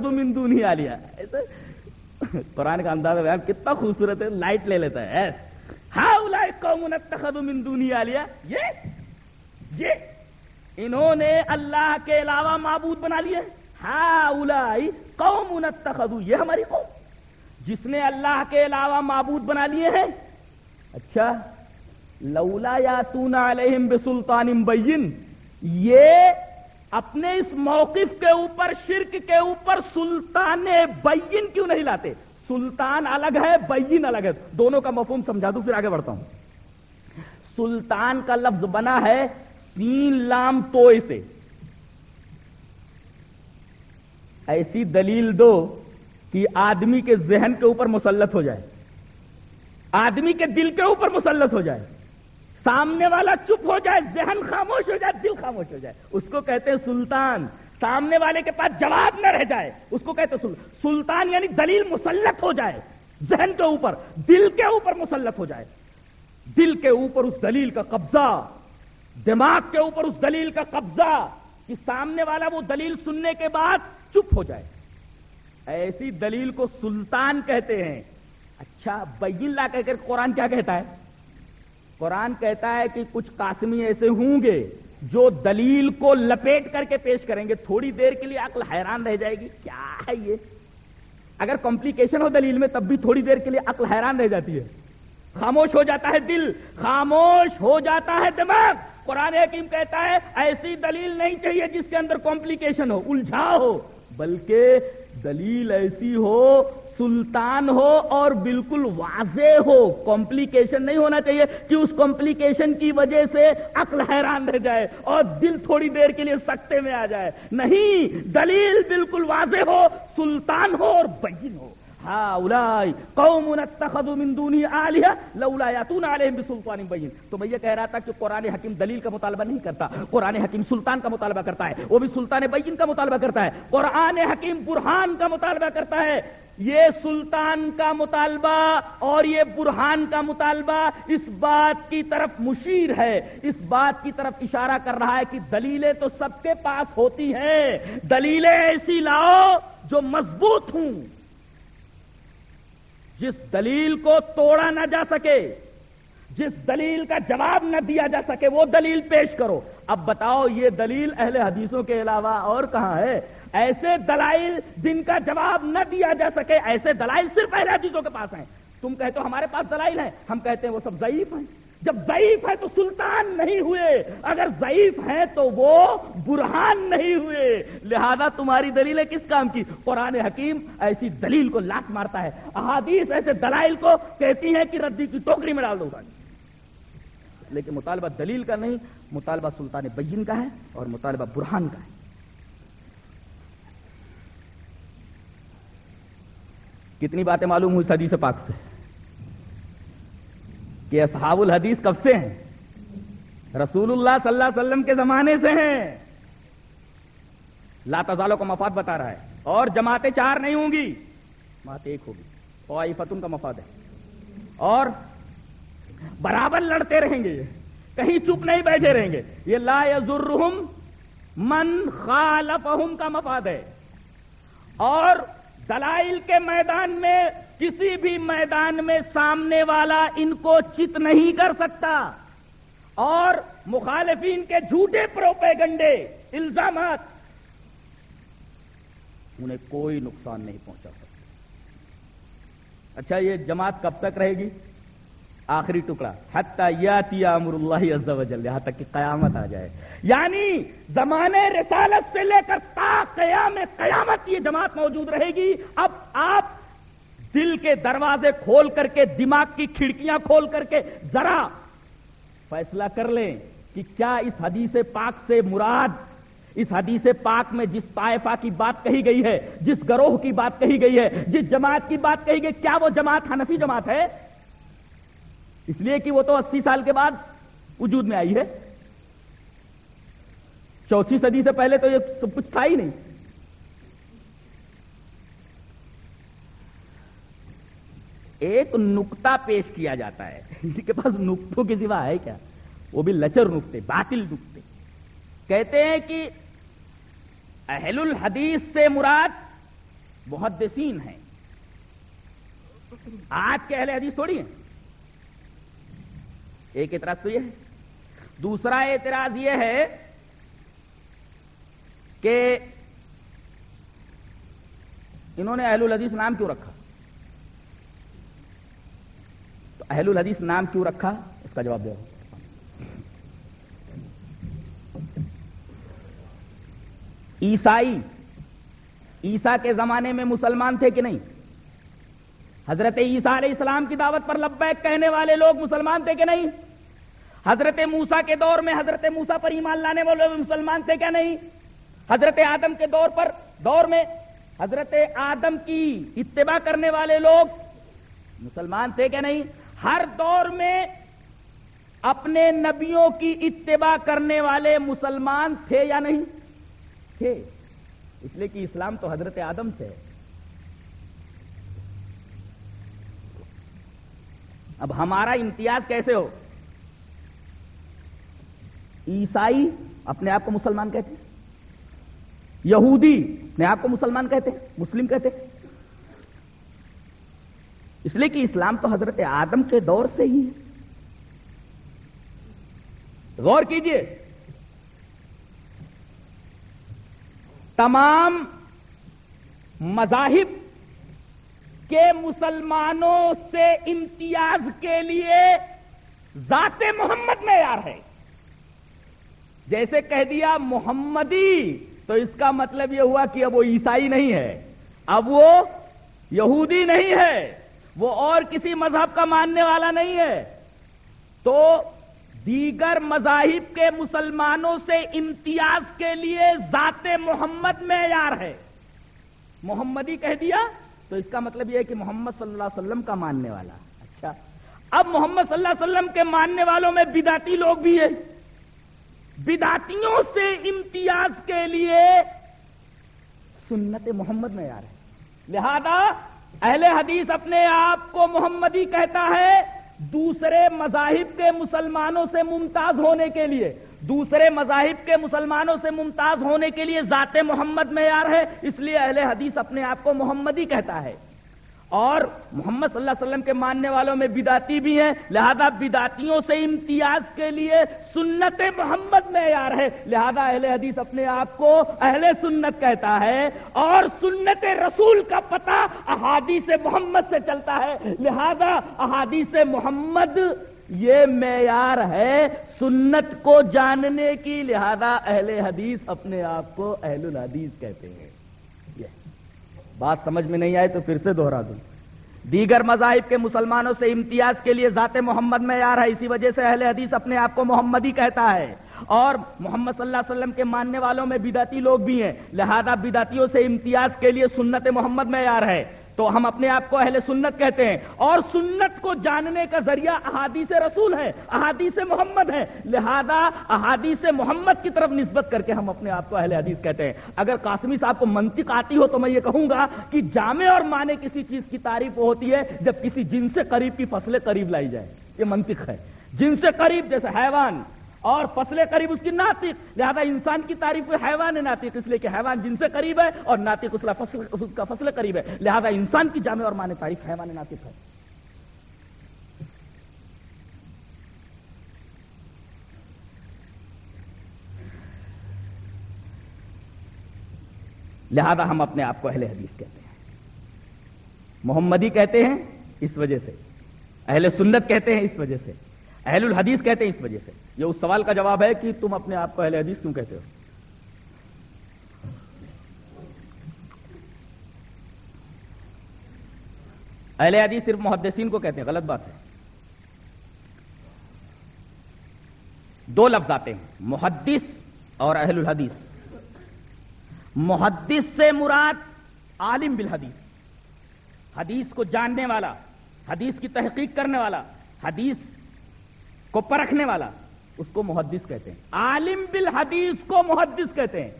من دونی آلیا قرآن کا انداز بیان کتنا خوبصورت ہے، لائٹ لے لیتا ہے۔ ہا قوم من دونی آلیا یہ۔ یہ۔ انہوں نے اللہ کے علاوہ معبود بنا لیے ہا الائی قوم یہ ہماری قوم۔ جس نے اللہ کے علاوہ معبود بنا لیے ہیں۔ اچھا۔ لولا یا علیہم بسلطان بین، یہ اپنے اس موقف کے اوپر، شرک کے اوپر سلطان بین کیوں نہیں لاتے؟ سلطان الگ ہے، بین الگ ہے۔ دونوں کا مفہوم سمجھا دوں پھر آگے بڑھتا ہوں۔ سلطان کا لفظ بنا ہے سین لام تو سے۔ ایسی دلیل دو کہ آدمی کے ذہن کے اوپر مسلط ہو جائے۔ آدمی کے دل کے اوپر مسلط ہو جائے۔ سامنے والا چپ ہو جائے، ذہن خاموش ہو جائے، دل خاموش ہو جائے۔ اس کو کہتے ہیں سلطان۔ سامنے والے کے پاس جواب نہ رہ جائے۔ اس کو کہتے ہیں سلطان یعنی دلیل مسلط ہو جائے۔ ذہن کے اوپر، دل کے اوپر مسلط ہو جائے۔ دل کے اوپر اس دلیل کا قبضہ۔ دماغ کے اوپر اس دلیل کا قبضہ کہ سامنے والا وہ دلیل سننے کے بعد چپ ہو جائے۔ ایسی دلیل کو سلطان کہتے ہیں۔ اچھا بین لا کر قرآن کیا کہتا ہے؟ قرآن کہتا ہے کہ کچھ قاسمی ایسے ہوں گے جو دلیل کو لپیٹ کر کے پیش کریں گے۔ تھوڑی دیر کے لیے عقل حیران رہ جائے گی۔ کیا ہے یہ؟ اگر کمپلیکیشن ہو دلیل میں، تب بھی تھوڑی دیر کے لیے عقل حیران رہ جاتی ہے۔ خاموش ہو جاتا ہے دل، خاموش ہو جاتا ہے دماغ۔ قرآن حکیم کہتا ہے، ایسی دلیل نہیں چاہیے جس کے اندر کمپلیکیشن ہو، الجھا ہو، بلکہ دلیل ایسی ہو سلطان ہو اور بالکل واضح ہو کمپلیکیشن نہیں ہونا چاہیے کہ اس کمپلیکیشن کی وجہ سے عقل حیران رہ جائے اور دل تھوڑی دیر کے لیے سکتے میں آ جائے۔ نہیں، دلیل بالکل واضح ہو، سلطان ہو اور بین ہو۔ قوم اتخذوا من دونی آلیہ لولا یاتون علیہم بسلطان بین۔ تو میں یہ کہہ رہا تھا کہ قرآن حکیم دلیل کا مطالبہ نہیں کرتا، قرآن حکیم سلطان کا مطالبہ کرتا ہے، وہ بھی سلطان بین کا مطالبہ کرتا ہے۔ قرآن حکیم برہان کا مطالبہ کرتا ہے۔ یہ سلطان کا مطالبہ اور یہ برہان کا مطالبہ اس بات کی طرف مشیر ہے، اس بات کی طرف اشارہ کر رہا ہے کہ دلیلیں تو سب کے پاس ہوتی ہیں۔ دلیلیں ایسی لاؤ جو مضبوط ہوں۔ جس دلیل کو توڑا نہ جا سکے، جس دلیل کا جواب نہ دیا جا سکے، وہ دلیل پیش کرو۔ اب بتاؤ یہ دلیل اہل حدیثوں کے علاوہ اور کہاں ہے؟ ایسے دلائل جن کا جواب نہ دیا جا سکے، ایسے دلائل صرف اہل حدیثوں کے پاس ہیں۔ تم کہتے ہو ہمارے پاس دلائل ہیں، ہم کہتے ہیں وہ سب ضعیف ہیں۔ جب ضعیف ہے تو سلطان نہیں ہوئے، اگر ضعیف ہے تو وہ برہان نہیں ہوئے۔ لہذا تمہاری دلیلیں کس کام کی؟ قرآن حکیم ایسی دلیل کو لاکھ مارتا ہے۔ احادیث ایسے دلائل کو کہتی ہیں کہ ردی کی ٹوکری میں ڈال دو۔ لیکن مطالبہ دلیل کا نہیں، مطالبہ سلطان بین کا ہے اور مطالبہ برہان کا ہے۔ کتنی باتیں معلوم ہوئی حدیث پاک سے؟ کہ اصحاب الحدیث کب سے ہیں؟ رسول اللہ صلی اللہ علیہ وسلم کے زمانے سے ہیں۔ لا تزالوں کا مفاد بتا رہا ہے۔ اور جماعتیں چار نہیں ہوں گی۔ بات ایک ہوگی۔ اور فتن کا مفاد ہے۔ اور برابر لڑتے رہیں گے۔ کہیں چپ نہیں بیٹھے رہیں گے۔ یہ لا یزرہم من خالفہم کا مفاد ہے۔ اور دلائل کے میدان میں، کسی بھی میدان میں سامنے والا ان کو چت نہیں کر سکتا۔ اور مخالفین کے جھوٹے پروپیگنڈے، الزامات، انہیں کوئی نقصان نہیں پہنچا سکتا۔ اچھا یہ جماعت کب تک رہے گی؟ آخری ٹکڑا۔ حتی یاتی امر اللہ عز و جل، یہاں تک کہ قیامت آ جائے۔ یعنی زمانے رسالت سے لے کر تا قیام، قیامت یہ جماعت موجود رہے گی۔ اب آپ دل کے دروازے کھول کر کے، دماغ کی کھڑکیاں کھول کر کے ذرا فیصلہ کر لیں کہ کیا اس حدیث پاک سے مراد، اس حدیث پاک میں جس طائفہ کی بات کہی گئی ہے، جس گروہ کی بات کہی گئی ہے، جس جماعت کی بات کہی گئی، کیا وہ جماعت حنفی جماعت ہے؟ اس لیے کہ وہ تو اسی سال کے بعد وجود میں آئی ہے۔ چوتھی صدی سے پہلے تو یہ سب کچھ تھا ہی نہیں۔ ایک نکتا پیش کیا جاتا ہے۔ ان کے پاس نقطوں کے سوا ہے کیا؟ وہ بھی لچر نقطے باطل نقطے کہتے ہیں کہ اہل الحدیث سے مراد محدثین ہیں۔ آج کے اہل حدیث تھوڑی ہیں۔ ایک اعتراض تو یہ ہے۔ دوسرا اعتراض یہ ہے کہ انہوں نے اہل الحدیث نام کیوں رکھا؟ تو اہل الحدیث نام کیوں رکھا؟ اس کا جواب دو عیسائی عیسا کے زمانے میں مسلمان تھے کہ نہیں؟ حضرت عیسیٰ علیہ السلام کی دعوت پر لبیک کہنے والے لوگ مسلمان تھے کہ نہیں؟ حضرت موسا کے دور میں حضرت موسا پر ایمان لانے والے مسلمان تھے کیا نہیں؟ حضرت آدم کے دور پر، دور میں حضرت آدم کی اتباع کرنے والے لوگ مسلمان تھے کیا نہیں؟ ہر دور میں اپنے نبیوں کی اتباع کرنے والے مسلمان تھے یا نہیں؟ تھے۔ اس لیے کہ اسلام تو حضرت آدم سے ہے۔ اب ہمارا امتیاز کیسے ہو؟ عیسائی اپنے آپ کو مسلمان کہتے ہیں، یہودی اپنے آپ کو مسلمان کہتے ہیں، مسلم کہتے ہیں۔ اس لیے کہ اسلام تو حضرت آدم کے دور سے ہی ہے۔ غور کیجیے۔ تمام مذاہب کے مسلمانوں سے امتیاز کے لیے ذات محمد معیار ہے۔ جیسے کہہ دیا محمدی، تو اس کا مطلب یہ ہوا کہ اب وہ عیسائی نہیں ہے۔ اب وہ یہودی نہیں ہے۔ وہ اور کسی مذہب کا ماننے والا نہیں ہے۔ تو دیگر مذاہب کے مسلمانوں سے امتیاز کے لیے ذات محمد معیار ہے۔ محمدی کہہ دیا تو اس کا مطلب یہ ہے کہ محمد صلی اللہ علیہ وسلم کا ماننے والا۔ اچھا۔ اب محمد صلی اللہ علیہ وسلم کے ماننے والوں میں بداتی لوگ بھی ہیں۔ بداتیوں سے امتیاز کے لیے سنت محمد میں آ رہے لہذا اہل حدیث اپنے آپ کو محمدی کہتا ہے۔ دوسرے مذاہب کے مسلمانوں سے ممتاز ہونے کے لیے، دوسرے مذاہب کے مسلمانوں سے ممتاز ہونے کے لیے ذات محمد معیار ہے، اس لیے اہل حدیث اپنے آپ کو محمدی کہتا ہے۔ اور محمد صلی اللہ علیہ وسلم کے ماننے والوں میں بداتی بھی ہیں، لہذا بداتیوں سے امتیاز کے لیے سنت محمد معیار ہے۔ لہذا اہل حدیث اپنے آپ کو اہل سنت کہتا ہے اور سنت رسول کا پتہ احادیث محمد سے چلتا ہے۔ لہذا احادیث محمد یہ معیار ہے سنت کو جاننے کی۔ لہذا اہل حدیث اپنے آپ کو اہل الحدیث کہتے ہیں۔ بات سمجھ میں نہیں آئے تو پھر سے دوہرا دوں۔ دیگر مذاہب کے مسلمانوں سے امتیاز کے لیے ذات محمد میں یار ہے، اسی وجہ سے اہل حدیث اپنے آپ کو محمدی کہتا ہے۔ اور محمد صلی اللہ علیہ وسلم کے ماننے والوں میں بداتی لوگ بھی ہیں، لہذا بداتیوں سے امتیاز کے لیے سنت محمد میں ہے۔ تو ہم اپنے آپ کو اہل سنت کہتے ہیں اور سنت کو جاننے کا ذریعہ احادیث رسول ہے، احادیث محمد ہے۔ لہذا احادیث محمد کی طرف نسبت کر کے ہم اپنے آپ کو اہل حدیث کہتے ہیں۔ اگر قاسمی صاحب کو منطق آتی ہو تو میں یہ کہوں گا کہ جامع اور مانے کسی چیز کی تعریف ہوتی ہے جب کسی جن سے قریب کی فصلیں قریب لائی جائے یہ منطق ہے۔ جن سے قریب، جیسے حیوان اور فصلیں قریب اس کی ناطق. لہذا انسان کی تعریف حیوان ناطق، اس لیے کہ حیوان جن سے قریب ہے اور ناطق اس فصل، اس کا فصل قریب ہے. لہذا انسان کی جامع اور مانے تعریف حیوان ناطق ہے. لہذا ہم اپنے آپ کو اہل حدیث کہتے ہیں. محمدی کہتے ہیں اس وجہ سے. اہل سنت کہتے ہیں اس وجہ سے. اہل الحدیث کہتے ہیں اس وجہ سے۔ یہ اس سوال کا جواب ہے کہ تم اپنے آپ کو اہل حدیث کیوں کہتے ہو؟ اہل حدیث صرف محدثین کو کہتے ہیں، غلط بات ہے۔ دو لفظ آتے ہیں، محدث اور اہل الحدیث۔ محدث سے مراد عالم بالحدیث۔ حدیث کو جاننے والا، حدیث کی تحقیق کرنے والا، حدیث کو پرکھنے والا، اس کو محدث کہتے ہیں۔ عالم بالحدیث کو محدث کہتے ہیں۔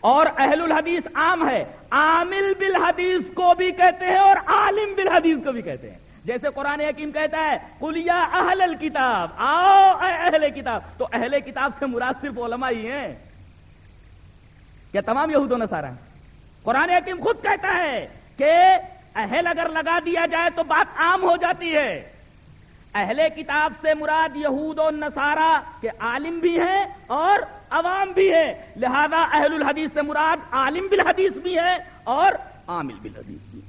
اور اہل الحدیث عام ہے۔ عامل بالحدیث کو بھی کہتے ہیں اور عالم بالحدیث کو بھی کہتے ہیں۔ جیسے قرآن حکیم کہتا ہے کلیا اہل الکتاب آؤ اے اہل کتاب۔ تو اہل کتاب سے مراد صرف علماء ہی ہیں۔ کیا تمام یہود و سارا قرآن حکیم خود کہتا ہے کہ اہل اگر لگا دیا جائے تو بات عام ہو جاتی ہے۔ اہل کتاب سے مراد یہود و نصارہ کے عالم بھی ہیں اور عوام بھی ہے لہذا اہل الحدیث سے مراد عالم بالحدیث بھی ہے اور عامل بالحدیث بھی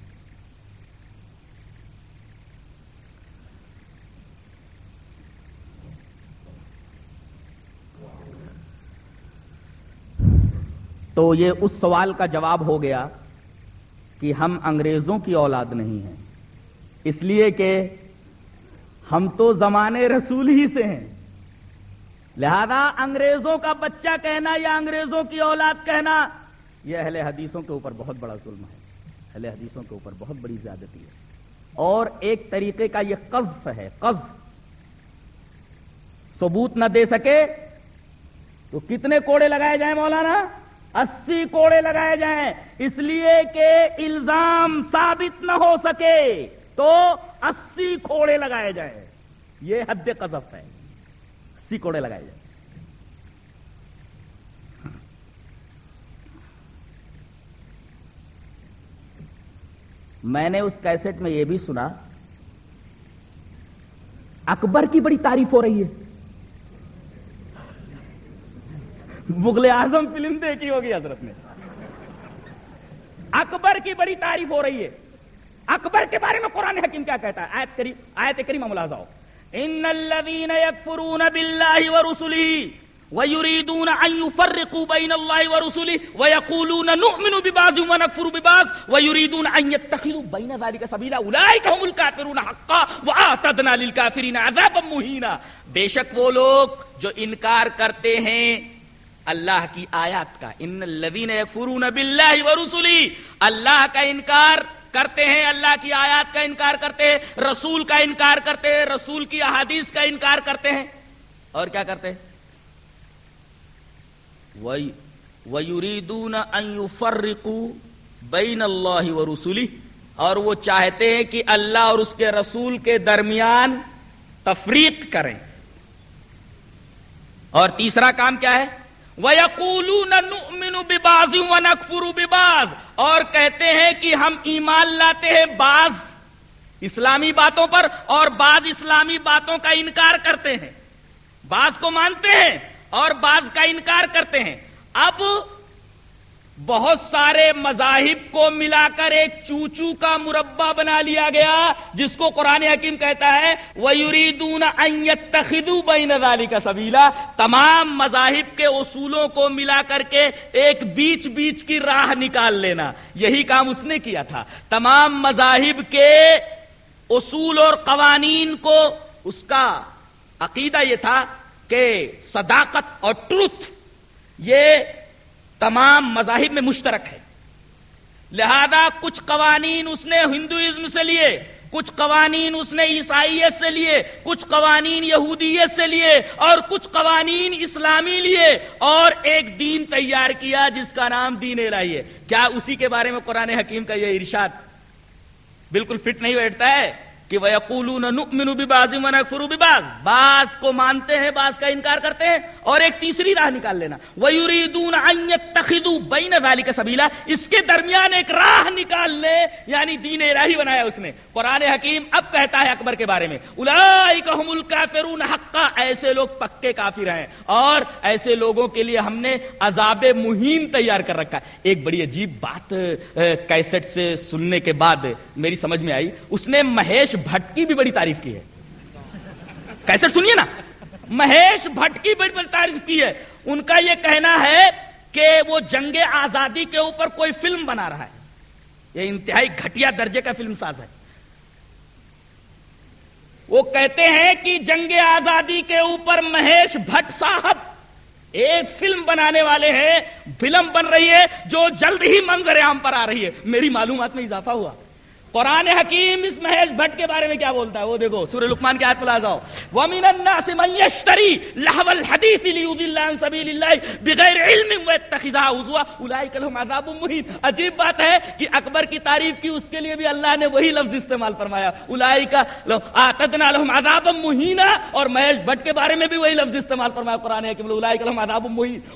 تو تو یہ اس سوال کا جواب ہو گیا کہ ہم انگریزوں کی اولاد نہیں ہیں۔ اس لیے کہ ہم تو زمانے رسول ہی سے ہیں۔ لہذا انگریزوں کا بچہ کہنا یا انگریزوں کی اولاد کہنا، یہ اہل حدیثوں کے اوپر بہت بڑا ظلم ہے۔ اہل حدیثوں کے اوپر بہت بڑی زیادتی ہے۔ اور ایک طریقے کا یہ قذف ہے، قذف۔ ثبوت نہ دے سکے تو کتنے کوڑے لگائے جائیں مولانا؟ اسی کوڑے لگائے جائیں۔ اس لیے کہ الزام ثابت نہ ہو سکے۔ تو اسی کوڑے لگائے جائیں۔ یہ حد قذف ہے۔ اسی کوڑے لگائے جائیں۔ میں نے اس کیسٹ میں یہ بھی سنا، اکبر کی بڑی تعریف ہو رہی ہے۔ مغل اعظم فلم دیکھی ہوگی حضرت نے۔ اکبر کی بڑی تعریف ہو رہی ہے۔ اکبر کے بارے میں قرآن حکیم کیا کہتا ہے؟ آیت کریم آیت کریمہ ملازہ ہو۔ ان الذين يكفرون بالله ورسله ويريدون ان يفرقوا بين الله ورسله ويقولون نؤمن ببعض ونكفر ببعض ويريدون ان يتخذوا بين ذلك سبيلا اولئك هم الكافرون حقا واعتدنا للكافرين عذابا مهينا۔ بے شک وہ لوگ جو انکار کرتے ہیں اللہ کی آیات کا۔ ان الذين يكفرون بالله ورسله اللہ کا انکار کرتے ہیں، اللہ کی آیات کا انکار کرتے ہیں، رسول کا انکار کرتے ہیں، رسول کی احادیث کا انکار کرتے ہیں۔ اور کیا کرتے ہیں؟ وَيُرِيدُونَ أَن يُفَرِّقُوا بَيْنَ اللَّهِ اور وہ چاہتے ہیں کہ اللہ اور اس کے رسول کے درمیان تفریق کریں۔ اور تیسرا کام کیا ہے؟ وَيَقُولُونَ نُؤْمِنُ بِبَعْضٍ وَنَكْفُرُ بِبَعْضٍ۔ اور کہتے ہیں کہ ہم ایمان لاتے ہیں بعض اسلامی باتوں پر اور بعض اسلامی باتوں کا انکار کرتے ہیں۔ بعض کو مانتے ہیں اور بعض کا انکار کرتے ہیں۔ اب بہت سارے مذاہب کو ملا کر ایک چوچو کا مربع بنا لیا گیا، جس کو قرآن حکیم کہتا ہے، وَيُرِيدُونَ أَن يَتَّخِذُوا تمام مذاہب کے اصولوں کو ملا کر کے ایک بیچ بیچ کی راہ نکال لینا۔ یہی کام اس نے کیا تھا۔ تمام مذاہب کے اصول اور قوانین کو اس کا عقیدہ یہ تھا کہ صداقت اور ٹروتھ، یہ تمام مذاہب میں مشترک ہے۔ لہذا کچھ قوانین اس نے ہندوازم سے لیے، کچھ قوانین اس نے عیسائیت سے لیے، کچھ قوانین یہودیت سے لیے اور کچھ قوانین اسلامی لیے اور ایک دین تیار کیا جس کا نام دین الہی ہے۔ کیا اسی کے بارے میں قرآن حکیم کا یہ ارشاد بالکل فٹ نہیں بیٹھتا ہے؟ کہ وَيَقُولُونَ نُؤْمِنُ بِبَعْضٍ وَنَكْفُرُ بِبَعْضٍ۔ بعض کو مانتے ہیں، بعض کا انکار کرتے ہیں اور ایک تیسری راہ نکال لینا۔ وَيُرِيدُونَ أَن يَتَّخِذُوا بَيْنَ ذَلِكَ سَبِيلًا۔ اس کے درمیان ایک راہ نکال لے یعنی دین الہی بنایا اس نے۔ قرآن حکیم اب کہتا ہے اکبر کے بارے میں اولئک هم الکافرون حقا۔ ایسے لوگ پکے کافر ہیں۔ اور ایسے لوگوں کے لیے ہم نے عذاب مہین تیار کر رکھا ہے۔ ایک بڑی عجیب بات کیسٹ سے سننے کے بعد میری سمجھ میں آئی۔ اس نے مہیش بھٹ کی بھی بڑی تعریف کی ہے۔ کیسے سنیے نا؟ مہیش بھٹ کی بڑی بڑی تعریف کی ہے۔ ان کا یہ کہنا ہے کہ وہ جنگ آزادی کے اوپر کوئی فلم بنا رہا ہے۔ یہ انتہائی گھٹیا درجے کا فلم ساز ہے۔ وہ کہتے ہیں کہ جنگ آزادی کے اوپر مہیش بھٹ صاحب ایک فلم بنانے والے ہیں فلم بن رہی ہے، جو جلد ہی منظر عام پر آ رہی ہے۔ میری معلومات میں اضافہ ہوا۔ قرآن حکیم اس مہیش بھٹ کے بارے میں کیا بولتا ہے؟ وہ دیکھو، سورہ لقمان کی آیت پر آ وَمِنَ النَّاسِ مَن يَشْتَرِي لَهْوَ الْحَدِيثِ لِيُضِلَّ عَن سَبِيلِ اللَّهِ بِغَيْرِ عِلْمٍ وَيَتَّخِذَهَا هُزُوًا۔ أُولَٰئِكَ لَهُمْ عَذَابٌ مُّهِينٌ عجیب بات ہے کہ اکبر کی تعریف کی اس کے لیے بھی اللہ نے وہی لفظ استعمال فرمایا۔ اولئک اعتدنا لهم عذابا مهینا اور مہیش بھٹ کے بارے میں بھی وہی لفظ استعمال فرمایا قرآن ہے کہ اولئک لهم عذاب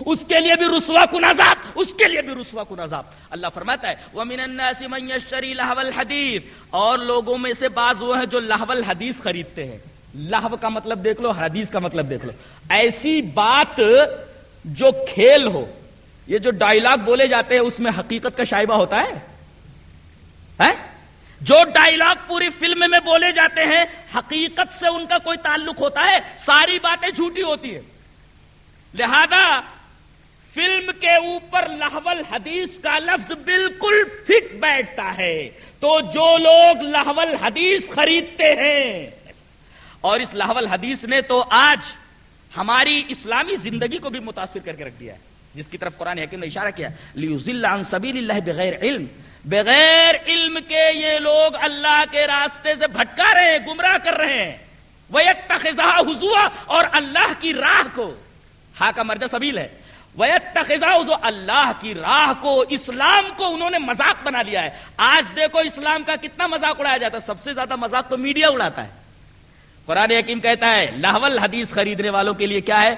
اس کے لیے بھی رسوا کن عذاب۔ اس کے لیے بھی رسوا کن عذاب۔ اللہ فرماتا ہے، وَمِنَ النَّاسِ مَن يَشْتَرِي لَهْوَ الْحَدِيثِ اور لوگوں میں سے بعض وہ ہیں جو لہول حدیث خریدتے ہیں۔ لہو کا مطلب دیکھ لو، حدیث کا مطلب دیکھ لو۔ ایسی بات جو کھیل ہو، یہ جو ڈائلاگ بولے جاتے ہیں، اس میں حقیقت کا شائبہ ہوتا ہے؟ جو ڈائلاگ پوری فلم میں بولے جاتے ہیں، حقیقت سے ان کا کوئی تعلق ہوتا ہے؟ ساری باتیں جھوٹی ہوتی ہے لہذا فلم کے اوپر لہول حدیث کا لفظ بالکل فٹ بیٹھتا ہے۔ تو جو لوگ لہول حدیث خریدتے ہیں، اور اس لہول حدیث نے تو آج ہماری اسلامی زندگی کو بھی متاثر کر کے رکھ دیا ہے۔ جس کی طرف قرآن حکیم نے اشارہ کیا لیوزل عن سبیل اللہ بغیر علم۔ بغیر علم کے یہ لوگ اللہ کے راستے سے بھٹکا رہے ہیں، گمراہ کر رہے ہیں۔ وَيَتَّخِذَهَا حضوا اور اللہ کی راہ کو۔ ہا کا مرجع سبیل ہے۔ اللہ کی راہ کو، اسلام کو انہوں نے مذاق بنا لیا ہے۔ آج دیکھو اسلام کا کتنا مذاق اڑایا جاتا ہے۔ سب سے زیادہ مذاق تو میڈیا اڑاتا ہے۔ قرآن حکیم کہتا ہے لاہول حدیث خریدنے والوں کے لیے کیا ہے؟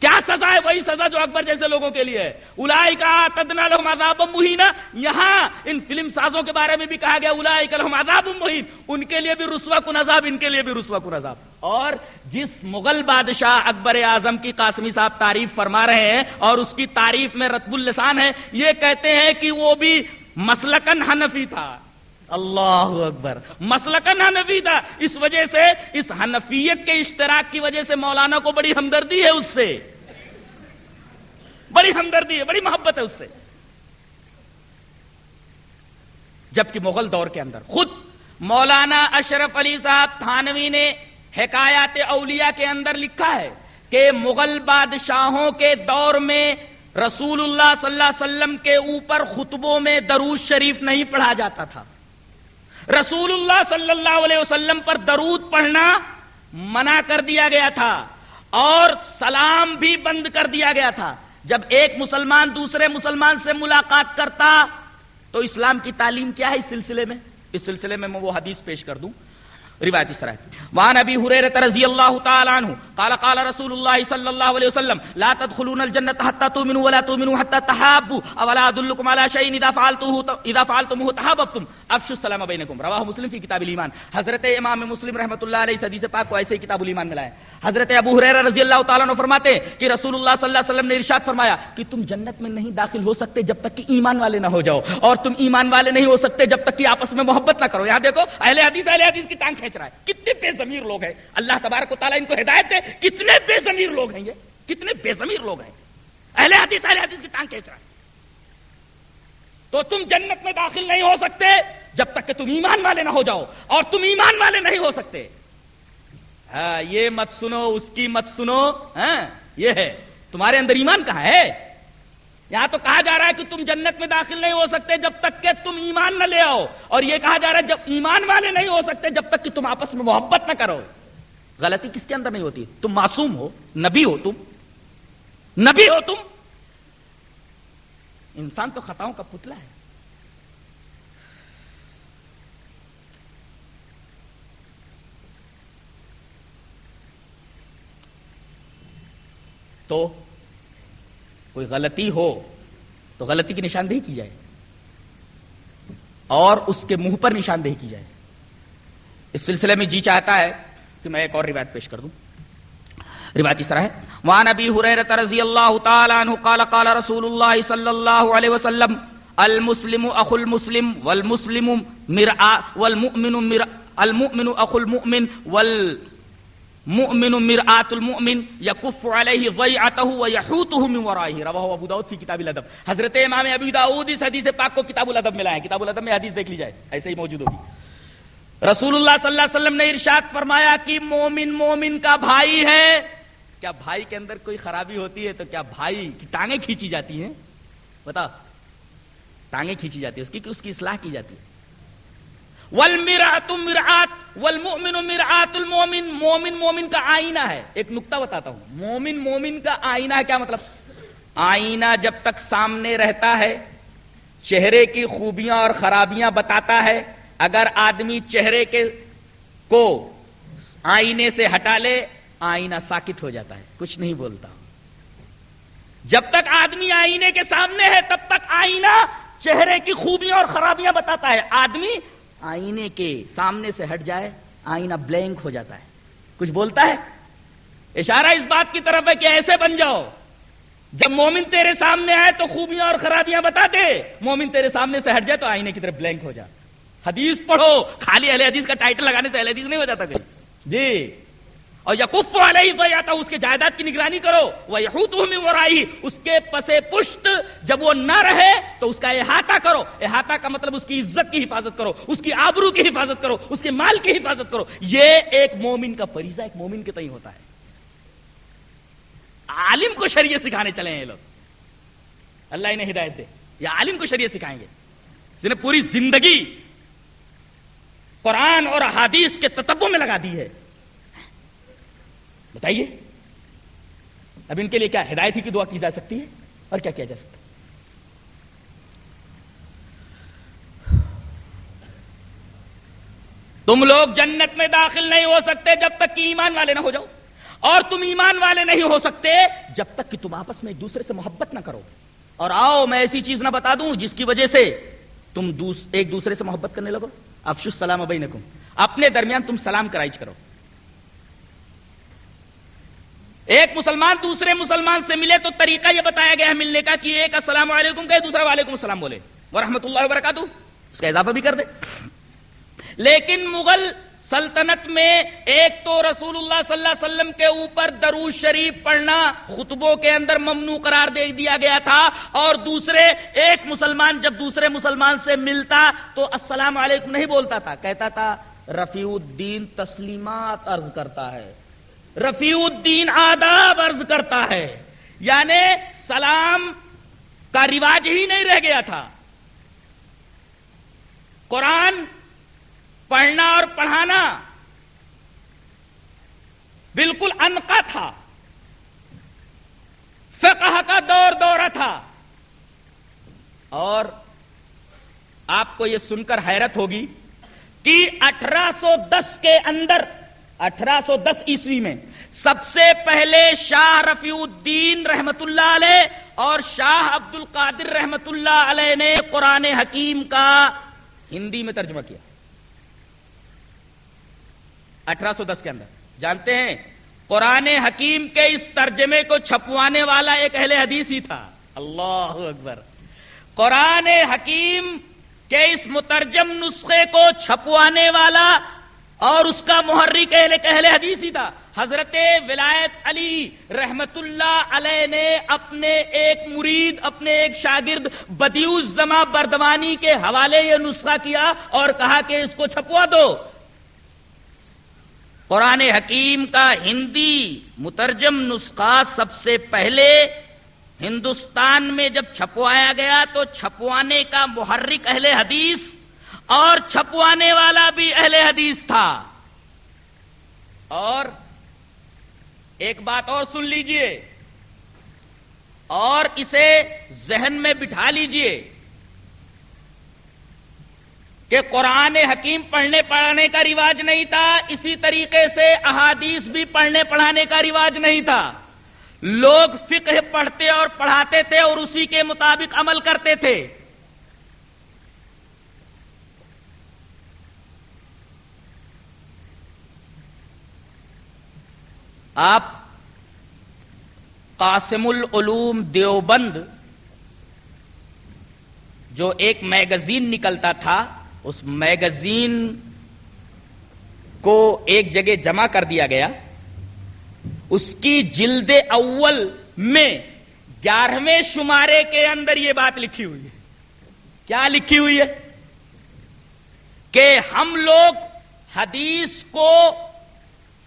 کیا سزا ہے؟ وہی سزا جو اکبر جیسے لوگوں کے لیے الائی کا تدنا لہم عذاب مہینہ یہاں ان فلم سازوں کے بارے میں بھی کہا گیا الائی کا لہم عذاب مہین۔ ان کے لیے بھی رسوا کن عذاب، ان کے لیے بھی رسوا کن عذاب۔ اور جس مغل بادشاہ اکبر اعظم کی قاسمی صاحب تعریف فرما رہے ہیں اور اس کی تعریف میں رتب اللسان ہے، یہ کہتے ہیں کہ وہ بھی مسلکن حنفی تھا۔ اللہ اکبر، مسلکن حنفی تھا۔ اس وجہ سے، اس حنفیت کے اشتراک کی وجہ سے مولانا کو بڑی ہمدردی ہے اس سے۔ بڑی ہمدردی ہے، بڑی محبت ہے اس سے۔ جبکہ مغل دور کے اندر، خود مولانا اشرف علی صاحب تھانوی نے حکایات اولیاء کے اندر لکھا ہے کہ مغل بادشاہوں کے دور میں رسول اللہ صلی اللہ علیہ وسلم کے اوپر خطبوں میں درود شریف نہیں پڑھا جاتا تھا۔ رسول اللہ صلی اللہ علیہ وسلم پر درود پڑھنا منع کر دیا گیا تھا اور سلام بھی بند کر دیا گیا تھا۔ جب ایک مسلمان دوسرے مسلمان سے ملاقات کرتا تو اسلام کی تعلیم کیا ہے اس سلسلے میں؟ اس سلسلے میں میں وہ حدیث پیش کر دوں۔ روایت اس طرح ہے۔ وعن ابي هريره رضي الله تعالى عنه قال قال رسول الله صلى الله عليه وسلم لا تدخلون الجنه حتى تؤمنوا ولا تؤمنوا حتى تحابوا اولا ادلكم على شيء اذا فعلتوه اذا فعلتموه تحاببتم؟ افشوا السلام بينكم. رواه مسلم في كتاب الايمان حضرت امام مسلم رحمۃ اللہ علیہ حدیث پاک کو ایسے کتاب الايمان میں لایا حضرت ابو ہریرہ رضی اللہ تعالیٰ عنہ فرماتے ہیں کہ رسول اللہ صلی اللہ علیہ وسلم نے ارشاد فرمایا کہ تم جنت میں نہیں داخل ہو سکتے جب تک کہ ایمان والے نہ ہو جاؤ اور تم ایمان والے نہیں ہو سکتے جب تک کہ آپس میں محبت نہ کرو. یہاں دیکھو، اہل حدیث اہل حدیث کی ٹانگ کھینچ رہا ہے. کتنے بے ضمیر لوگ ہیں۔ اللہ تبارک و تعالیٰ ان کو ہدایت دے۔ کتنے بے ضمیر لوگ ہیں یہ؟ کتنے بے ضمیر لوگ ہیں۔ اہل حدیث اہل حدیث کی ٹانگ کھینچ رہا ہے۔ تو تم جنت میں داخل نہیں ہو سکتے جب تک کہ تم ایمان والے نہ ہو جاؤ، اور تم ایمان والے نہیں ہو سکتے۔ ہاں یہ مت سنو، اس کی مت سنو۔ ہاں یہ ہے۔ تمہارے اندر ایمان کہاں ہے؟ یہاں تو کہا جا رہا ہے کہ تم جنت میں داخل نہیں ہو سکتے جب تک کہ تم ایمان نہ لے آؤ۔ اور یہ کہا جا رہا ہے جب ایمان والے نہیں ہو سکتے جب تک کہ تم آپس میں محبت نہ کرو۔ غلطی کس کے اندر نہیں ہوتی؟ تم معصوم ہو، نبی ہو تم۔ نبی ہو تم۔ انسان تو خطاؤں کا پتلا ہے۔ تو کوئی غلطی ہو تو غلطی کی نشاندہی کی جائے اور اس کے منہ پر نشاندہی کی جائے۔ اس سلسلے میں جی چاہتا ہے کہ میں ایک اور روایت پیش کر دوں۔ روایت اس طرح ہے۔ وان ابی حریرہ رضی اللہ تعالی عنہ قال قال رسول اللہ صلی اللہ علیہ وسلم، المسلم اخو المسلم والمسلم مرآ، والمؤمن مرآ، المؤمن اخو المؤمن وال مؤمن مرآت المؤمن یکف علیہ ضیعته ویحوته من ورائه. رواہ ابو داؤد فی کتاب الادب. حضرت امام ابو داؤد اس حدیث پاک کو کتاب الادب میں لائے کتاب الادب میں حدیث دیکھ لی جائے. ایسے ہی موجود ہوگی. رسول اللہ صلی اللہ علیہ وسلم نے ارشاد فرمایا کہ مومن مومن کا بھائی ہے. کیا بھائی کے اندر کوئی خرابی ہوتی ہے تو کیا بھائی کی ٹانگیں کھینچی جاتی ہیں؟ بتا. ٹانگیں کھینچی جاتی ہے اس کی اس کی اصلاح کی جاتی ہے. والمرآت مرآت والمؤمن مرآت المؤمن مومن مومن کا آئینہ ہے۔ ایک نقطہ بتاتا ہوں۔ مومن مومن کا آئینہ ہے کیا مطلب؟ آئینہ جب تک سامنے رہتا ہے، چہرے کی خوبیاں اور خرابیاں بتاتا ہے۔ اگر آدمی چہرے کے کو آئینے سے ہٹا لے، آئینہ ساکت ہو جاتا ہے۔ کچھ نہیں بولتا۔ جب تک آدمی آئینے کے سامنے ہے، تب تک آئینہ چہرے کی خوبیاں اور خرابیاں بتاتا ہے۔ آدمی آئینے کے سامنے سے ہٹ جائے، آئینہ بلینک ہو جاتا ہے۔ کچھ بولتا ہے؟ اشارہ اس بات کی طرف ہے کہ ایسے بن جاؤ۔ جب مومن تیرے سامنے آئے تو خوبیاں اور خرابیاں بتا دے۔ مومن تیرے سامنے سے ہٹ جائے تو آئینے کی طرف بلینک ہو جا۔ حدیث پڑھو، خالی اہل حدیث کا ٹائٹل لگانے سے اہل حدیث نہیں ہو جاتا کہیں۔ جی۔ اور یقف علیہ تو یا اس کے جائیداد کی نگرانی کرو وہ یہود ورائی، اس کے پسے پشت جب وہ نہ رہے تو اس کا احاطہ کرو۔ احاطہ کا مطلب اس کی عزت کی حفاظت کرو، اس کی آبرو کی حفاظت کرو، اس کے مال کی حفاظت کرو۔ یہ ایک مومن کا فریضہ، ایک مومن کے تئیں ہوتا ہے۔ عالم کو شریعت سکھانے چلے ہیں یہ لوگ۔ اللہ انہیں ہدایت دے۔ یا عالم کو شریعت سکھائیں گے۔ جنہیں پوری زندگی قرآن اور حادیث کے تتبوں میں لگا دی ہے۔ بتائیے۔ اب ان کے لیے کیا ہدایت ہی کی دعا کی جا سکتی ہے؟ اور کیا کیا جا سکتا ہے؟ تم لوگ جنت میں داخل نہیں ہو سکتے جب تک کہ ایمان والے نہ ہو جاؤ۔ اور تم ایمان والے نہیں ہو سکتے جب تک کہ تم آپس میں ایک دوسرے سے محبت نہ کرو۔ اور آؤ، میں ایسی چیز نہ بتا دوں جس کی وجہ سے تم ایک دوسرے سے محبت کرنے لگو۔ افش السلام بینکم۔ اپنے درمیان تم سلام کرائج کرو۔ ایک مسلمان دوسرے مسلمان سے ملے تو طریقہ یہ بتایا گیا ہے ملنے کا کہ ایک السلام علیکم کہ دوسرا وعلیکم السلام بولے۔ ورحمۃ اللہ وبرکاتہ۔ اس کا اضافہ بھی کر دے۔ لیکن مغل سلطنت میں ایک تو رسول اللہ صلی اللہ علیہ وسلم کے اوپر دروز شریف پڑھنا خطبوں کے اندر ممنوع قرار دے دیا گیا تھا اور دوسرے ایک مسلمان جب دوسرے مسلمان سے ملتا تو السلام علیکم نہیں بولتا تھا، کہتا تھا، رفیع الدین تسلیمات عرض کرتا ہے۔ رفیع الدین آداب عرض کرتا ہے۔ یعنی سلام کا رواج ہی نہیں رہ گیا تھا۔ قرآن پڑھنا اور پڑھانا بالکل انکا تھا۔ فقہ کا دور دورہ تھا۔ اور آپ کو یہ سن کر حیرت ہوگی کہ اٹھارہ سو دس کے اندر اٹھارہ سو دس عیسوی میں سب سے پہلے شاہ رفیع الدین رحمت اللہ علیہ اور شاہ عبد القادر رحمت اللہ علیہ نے قرآن حکیم کا ہندی میں ترجمہ کیا۔ اٹھارہ سو دس کے اندر۔ جانتے ہیں، قرآن حکیم کے اس ترجمے کو چھپوانے والا ایک اہل حدیث ہی تھا۔ اللہ اکبر۔ قرآن حکیم کے اس مترجم نسخے کو چھپوانے والا اور اس کا محرک اہل حدیث ہی تھا۔ حضرت ولایت علی رحمت اللہ علیہ نے اپنے ایک مرید، اپنے ایک شاگرد بدیو زما بردوانی کے حوالے یہ نسخہ کیا اور کہا کہ اس کو چھپوا دو۔ قرآن حکیم کا ہندی مترجم نسخہ سب سے پہلے ہندوستان میں جب چھپوایا گیا تو چھپوانے کا محرک اہل حدیث اور چھپوانے والا بھی اہل حدیث تھا۔ اور ایک بات اور سن لیجیے۔ اور اسے ذہن میں بٹھا لیجیے کہ قرآن حکیم پڑھنے پڑھانے کا رواج نہیں تھا، اسی طریقے سے احادیث بھی پڑھنے پڑھانے کا رواج نہیں تھا۔ لوگ فقہ پڑھتے اور پڑھاتے تھے اور اسی کے مطابق عمل کرتے تھے۔ آپ قاسم العلوم دیوبند جو ایک میگزین نکلتا تھا، اس میگزین کو ایک جگہ جمع کر دیا گیا۔ اس کی جلد اول میں گیارہویں شمارے کے اندر یہ بات لکھی ہوئی ہے۔ کیا لکھی ہوئی ہے؟ کہ ہم لوگ حدیث کو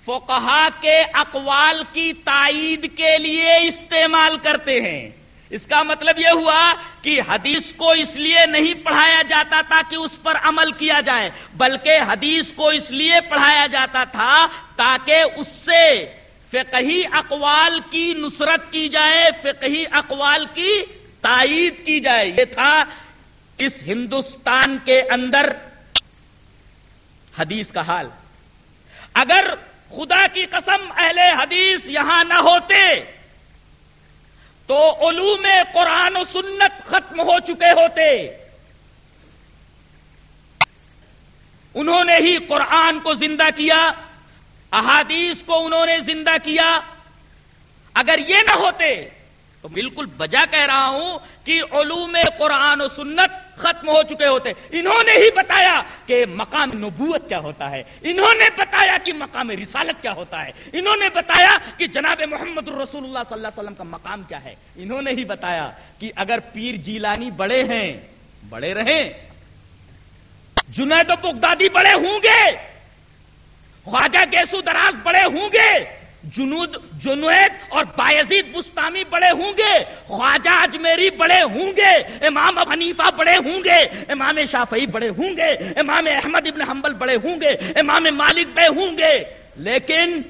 فقہا کے اقوال کی تائید کے لیے استعمال کرتے ہیں۔ اس کا مطلب یہ ہوا کہ حدیث کو اس لیے نہیں پڑھایا جاتا تھا کہ اس پر عمل کیا جائے، بلکہ حدیث کو اس لیے پڑھایا جاتا تھا تاکہ اس سے فقہی اقوال کی نصرت کی جائے، فقہی اقوال کی تائید کی جائے۔ یہ تھا اس ہندوستان کے اندر حدیث کا حال۔ اگر خدا کی قسم اہل حدیث یہاں نہ ہوتے۔ تو علوم قرآن و سنت ختم ہو چکے ہوتے۔ انہوں نے ہی قرآن کو زندہ کیا، احادیث کو انہوں نے زندہ کیا۔ اگر یہ نہ ہوتے تو بالکل بجا کہہ رہا ہوں کہ علوم قرآن و سنت ختم ہو چکے ہوتے۔ انہوں نے ہی بتایا کہ مقام نبوت کیا ہوتا ہے۔ انہوں نے بتایا کہ مقام رسالت کیا ہوتا ہے۔ انہوں نے بتایا کہ جناب محمد الرسول اللہ صلی اللہ علیہ وسلم کا مقام کیا ہے۔ انہوں نے ہی بتایا کہ اگر پیر جیلانی بڑے ہیں، بڑے رہیں۔ جنید و بغدادی بڑے ہوں گے۔ خواجہ گیسو دراز بڑے ہوں گے۔ جنود جنوید اور بایزید بستامی بڑے ہوں گے، خواجہ اجمیری بڑے ہوں گے، امام حنیفہ بڑے ہوں گے، امام شافعی بڑے ہوں گے، امام احمد ابن حنبل بڑے ہوں گے، امام مالک بڑے ہوں گے، لیکن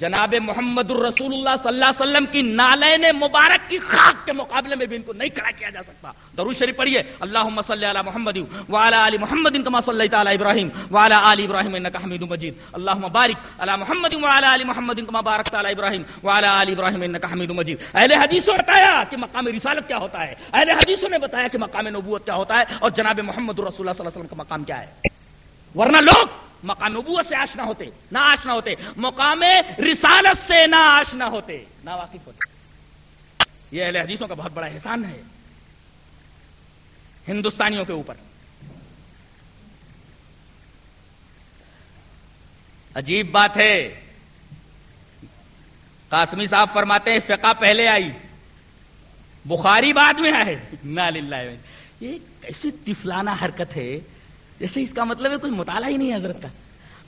جناب محمد الرسول اللہ صلی اللہ علیہ وسلم کی نالین مبارک کی خاک کے مقابلے میں بھی ان کو نہیں کھڑا کیا جا سکتا۔ درود شریف پڑھیے۔ اللہم صلی علی محمد وعلی آل محمد کما صلیت علی ابراہیم وعلی آل ابراہیم انکا حمید مجید۔ اللہم بارک علی محمد وعلی آل محمد کما بارکت علی ابراہیم وعلی آل ابراہیم انکا حمید مجید۔ اہل حدیثوں نے بتایا کہ مقام رسالت کیا ہوتا ہے۔ اہل حدیثوں نے بتایا کہ مقام نبوت کیا ہوتا ہے اور جناب محمد الرسول اللہ صلی اللہ علیہ وسلم کا مقام کیا ہے۔ ورنہ لوگ مقام نبوت سے آشنا ہوتے نہ آشنا ہوتے، مقام رسالت سے نہ آشنا ہوتے نہ واقف ہوتے۔ یہ اہل حدیثوں کا بہت بڑا احسان ہے۔ ہندوستانیوں کے اوپر۔ عجیب بات ہے۔ قاسمی صاحب فرماتے ہیں، فقہ پہلے آئی۔ بخاری بعد میں آئے۔ <laughs> نہ للہ۔ یہ کیسی تفلانہ حرکت ہے۔ جیسے اس کا مطلب ہے کوئی مطالعہ ہی نہیں حضرت کا۔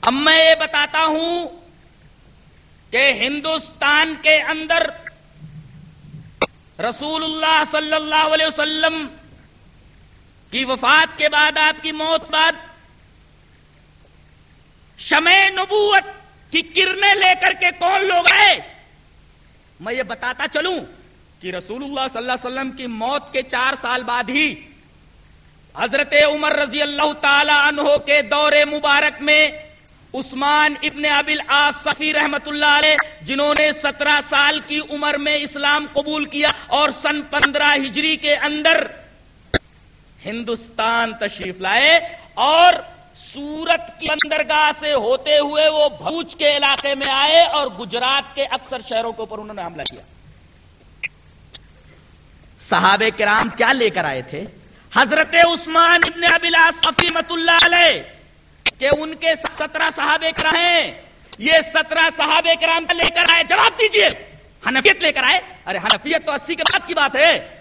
اب میں یہ بتاتا ہوں کہ ہندوستان کے اندر رسول اللہ صلی اللہ علیہ وسلم کی وفات کے بعد آپ کی موت بعد شمع نبوت کی کرنیں لے کر کے کون لوگ آئے؟ میں یہ بتاتا چلوں کہ رسول اللہ صلی اللہ علیہ وسلم کی موت کے چار سال بعد ہی حضرت عمر رضی اللہ تعالی عنہ کے دور مبارک میں عثمان ابن ابل صفی رحمت اللہ علیہ، جنہوں نے سترہ سال کی عمر میں اسلام قبول کیا اور سن پندرہ ہجری کے اندر ہندوستان تشریف لائے اور سورت کی بندرگاہ سے ہوتے ہوئے وہ بھوج کے علاقے میں آئے اور گجرات کے اکثر شہروں کے اوپر انہوں نے حملہ کیا۔ صحابہ کرام کیا لے کر آئے تھے؟ حضرت عثمان ابن ابلا صفیمت اللہ علیہ کہ ان کے سترہ صحابہ کرام ہیں۔ یہ سترہ صحابہ کرام لے کر آئے۔ جواب دیجیے۔ حنفیت لے کر آئے۔ ارے حنفیت تو اسی کے بعد کی بات ہے۔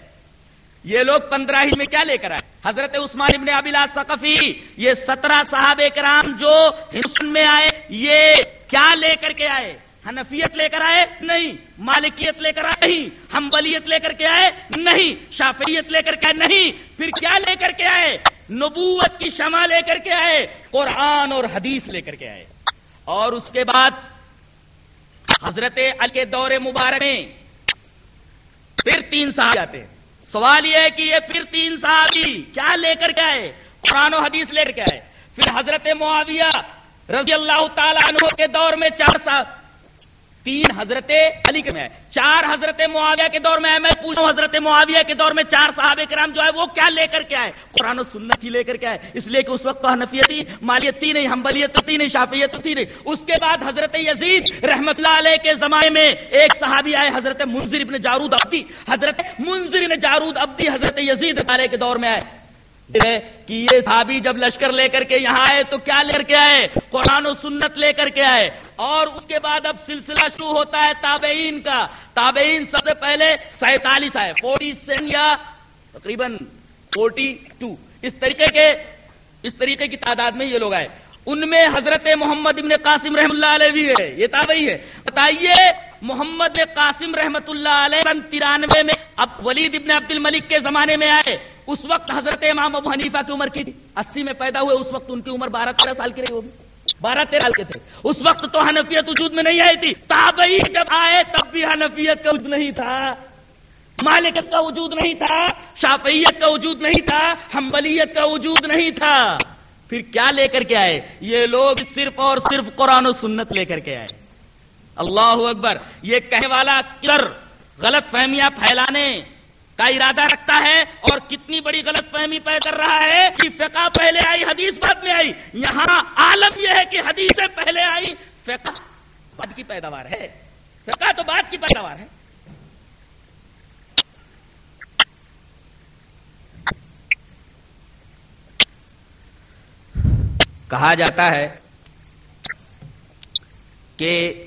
یہ لوگ پندرہ ہی میں کیا لے کر آئے؟ حضرت عثمان ابن ابلا ثقفی، یہ سترہ صحابہ کرام جو ہندوستان میں آئے، یہ کیا لے کر کے آئے؟ حنفیت لے کر آئے؟ نہیں. مالکیت لے کر آئے؟ نہیں. ہمبلیت لے کر کے آئے؟ نہیں. شافیت لے کر کے آئے؟ نہیں. پھر کیا لے کر کے آئے؟ نبوت کی شمع لے کر کے آئے؟ قرآن اور حدیث لے کر کے آئے. اور اس کے بعد حضرت ال کے دور مبارک میں پھر تین صاحب آتے ہیں. سوال یہ ہے کہ یہ پھر تین صحابی کیا لے کر کے آئے؟ قرآن و حدیث لے کر کے آئے. پھر حضرت معاویہ رضی اللہ تعالی عنہ کے دور میں چار صاحب تین حضرت علی کے میں چار حضرت معاویہ کے دور میں ہے۔ میں پوچھوں حضرت معاویہ کے دور میں چار صحابہ کرام جو ہے وہ کیا لے کر کے آئے؟ قرآن و سنت ہی لے کر کے آئے۔ اس لیے کہ اس وقت تو حنفیت تھی، مالیت تھی نہیں، حنبلیت تو تھی نہیں شافیت تو تھی نہیں۔ اس کے بعد حضرت یزید رحمت اللہ علیہ کے زمانے میں ایک صحابی آئے، حضرت منظر ابن جارود ابدی حضرت منظر ابن جارود ابدی حضرت یزید علیہ کے دور میں آئے۔ کہ یہ صحابی جب لشکر لے کر کے یہاں آئے تو کیا لے کر کے آئے؟ قرآن و سنت لے کر کے آئے۔ اور اس کے بعد اب سلسلہ شروع ہوتا ہے تابعین کا۔ تابعین سب سے پہلے سینتالیس آئے۔ فورٹی سیون یا تقریباً فورٹی ٹو۔ اس طریقے کے اس طریقے کی تعداد میں یہ لوگ آئے۔ ان میں حضرت محمد ابن قاسم رحم اللہ علیہ بھی ہے، یہ تابعی ہے۔ بتائیے، محمد قاسم رحمت اللہ علیہ سن ترانوے میں اب ولید ابن عبد الملک کے زمانے میں آئے، اس وقت حضرت امام ابو حنیفہ کی عمر کی تھی۔ اسی میں پیدا ہوئے، اس وقت ان کی عمر بارہ تیرہ سال کی رہی ہوگی۔ بارہ تیرہ سال کے تھے۔ اس وقت تو حنفیت وجود میں نہیں آئی تھی۔ تابعی جب آئے، تب بھی حنفیت کا وجود نہیں تھا۔ مالکت کا وجود نہیں تھا، شافعیت کا وجود نہیں تھا، حنبلیت کا وجود نہیں تھا۔ پھر کیا لے کر کے آئے؟ یہ لوگ صرف اور صرف قرآن و سنت لے کر کے آئے۔ اللہ اکبر، یہ کہنے والا کر غلط فہمیاں پھیلانے کا ارادہ رکھتا ہے اور کتنی بڑی غلط فہمی پہ کر رہا ہے کہ فقہ پہلے آئی، حدیث بعد میں آئی۔ یہاں عالم یہ ہے کہ حدیث پہلے آئی فقہ بعد کی پیداوار ہے۔ فقہ تو بعد کی پیداوار ہے۔ کہا جاتا ہے کہ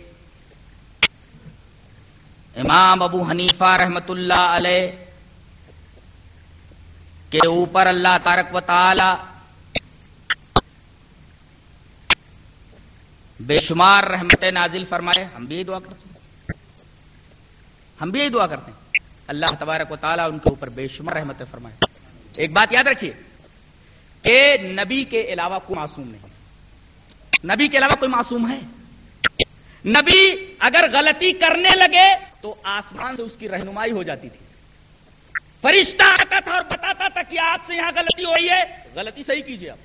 امام ابو حنیفہ رحمت اللہ علیہ کے اوپر اللہ تارک و تعالی بے شمار رحمت نازل فرمائے۔ ہم بھی یہی دعا کرتے ہیں۔ ہم بھی یہی دعا کرتے ہیں۔ اللہ تبارک و تعالیٰ ان کے اوپر بے شمار رحمت فرمائے۔ ایک بات یاد رکھیے۔ کہ نبی کے علاوہ کوئی معصوم نہیں نبی کے علاوہ کوئی معصوم ہے؟ نبی اگر غلطی کرنے لگے تو آسمان سے اس کی رہنمائی ہو جاتی تھی۔ فرشتہ آتا تھا اور بتاتا تھا کہ آپ سے یہاں غلطی ہوئی ہے۔ غلطی صحیح کیجیے آپ۔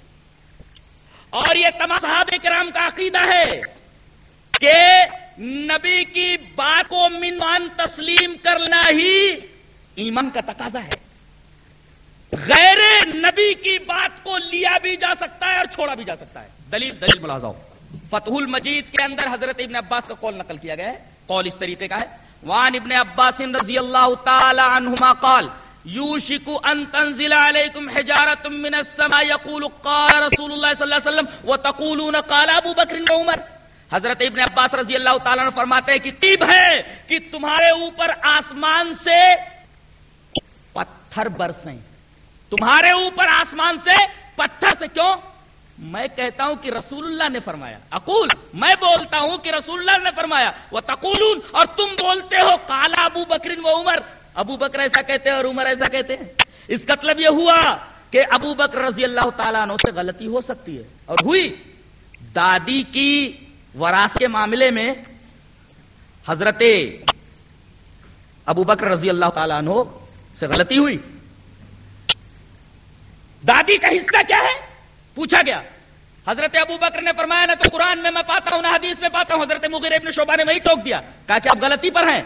اور یہ تمام صحابہ کرام کا عقیدہ ہے کہ نبی کی بات کو منوان تسلیم کرنا ہی ایمان کا تقاضا ہے۔ غیر نبی کی بات کو لیا بھی جا سکتا ہے اور چھوڑا بھی جا سکتا ہے۔ دلیل دلیل ملازہ فتح المجید کے اندر حضرت ابن عباس کا قول نقل کیا گیا ہے۔ قول اس طریقے کا ہے۔ وان ابن عباس رضی اللہ تعالی عنہما قال یوشک ان تنزل علیکم حجارت من السماء، یقول قال رسول اللہ صلی اللہ علیہ وسلم، وتقولون قال ابو بکر و عمر۔ حضرت ابن عباس رضی اللہ تعالیٰ عنہ فرماتے ہیں کہ قیب ہے کہ تمہارے اوپر آسمان سے پتھر برسیں۔ تمہارے اوپر آسمان سے پتھر سے کیوں؟ میں کہتا ہوں کہ رسول اللہ نے فرمایا۔ اقول، میں بولتا ہوں کہ رسول اللہ نے فرمایا۔ وہ تقولون اور تم بولتے ہو کالا ابو بکرین و عمر۔ ابو بکر ایسا کہتے ہیں اور عمر ایسا کہتے ہیں۔ اس کا مطلب یہ ہوا کہ ابو بکر رضی اللہ تعالیٰ عنہ سے غلطی ہو سکتی ہے۔ اور ہوئی۔ دادی کی وراثت کے معاملے میں حضرت ابو بکر رضی اللہ تعالیٰ عنہ سے غلطی ہوئی۔ دادی کا حصہ کیا ہے؟ پوچھا گیا۔ حضرت ابو بکر نے فرمایا نہ تو قرآن میں میں پاتا ہوں نہ حدیث میں پاتا ہوں۔ حضرت مغیر ابن شعبہ نے وہی ٹوک دیا۔ کہا کہ آپ غلطی پر ہیں۔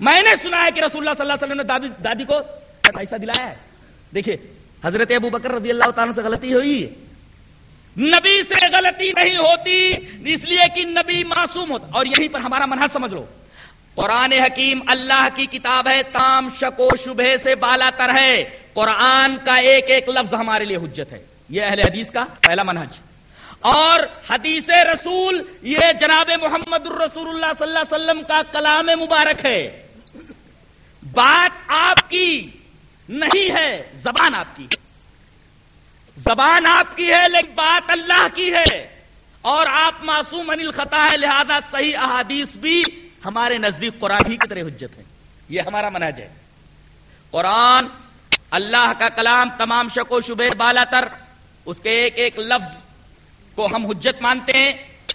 میں نے سنا ہے کہ رسول اللہ صلی اللہ علیہ وسلم نے دادی, دادی کو پیسہ دلایا ہے۔ دیکھیے حضرت ابو بکر رضی اللہ تعالیٰ سے غلطی ہوئی۔ ہے نبی سے غلطی نہیں ہوتی اس لیے کہ نبی معصوم ہوتا۔ اور یہیں پر ہمارا منحص سمجھ لو۔ قرآن حکیم اللہ کی کتاب ہے، تام، شک و شبہ سے بالا تر ہے۔ قرآن کا ایک ایک لفظ ہمارے لیے حجت ہے۔ یہ اہل حدیث کا پہلا منہج۔ اور حدیث رسول، یہ جناب محمد الرسول اللہ صلی اللہ علیہ وسلم کا کلام مبارک ہے۔ بات آپ کی نہیں ہے، زبان آپ کی زبان آپ کی ہے، لیکن بات اللہ کی ہے۔ اور آپ معصوم انل خطا ہے، لہذا صحیح احادیث بھی ہمارے نزدیک قرآن ہی کی طرح حجت ہے۔ یہ ہمارا منہج ہے۔ قرآن اللہ کا کلام تمام شک و شبہ بالا تر، اس کے ایک ایک لفظ کو ہم حجت مانتے ہیں۔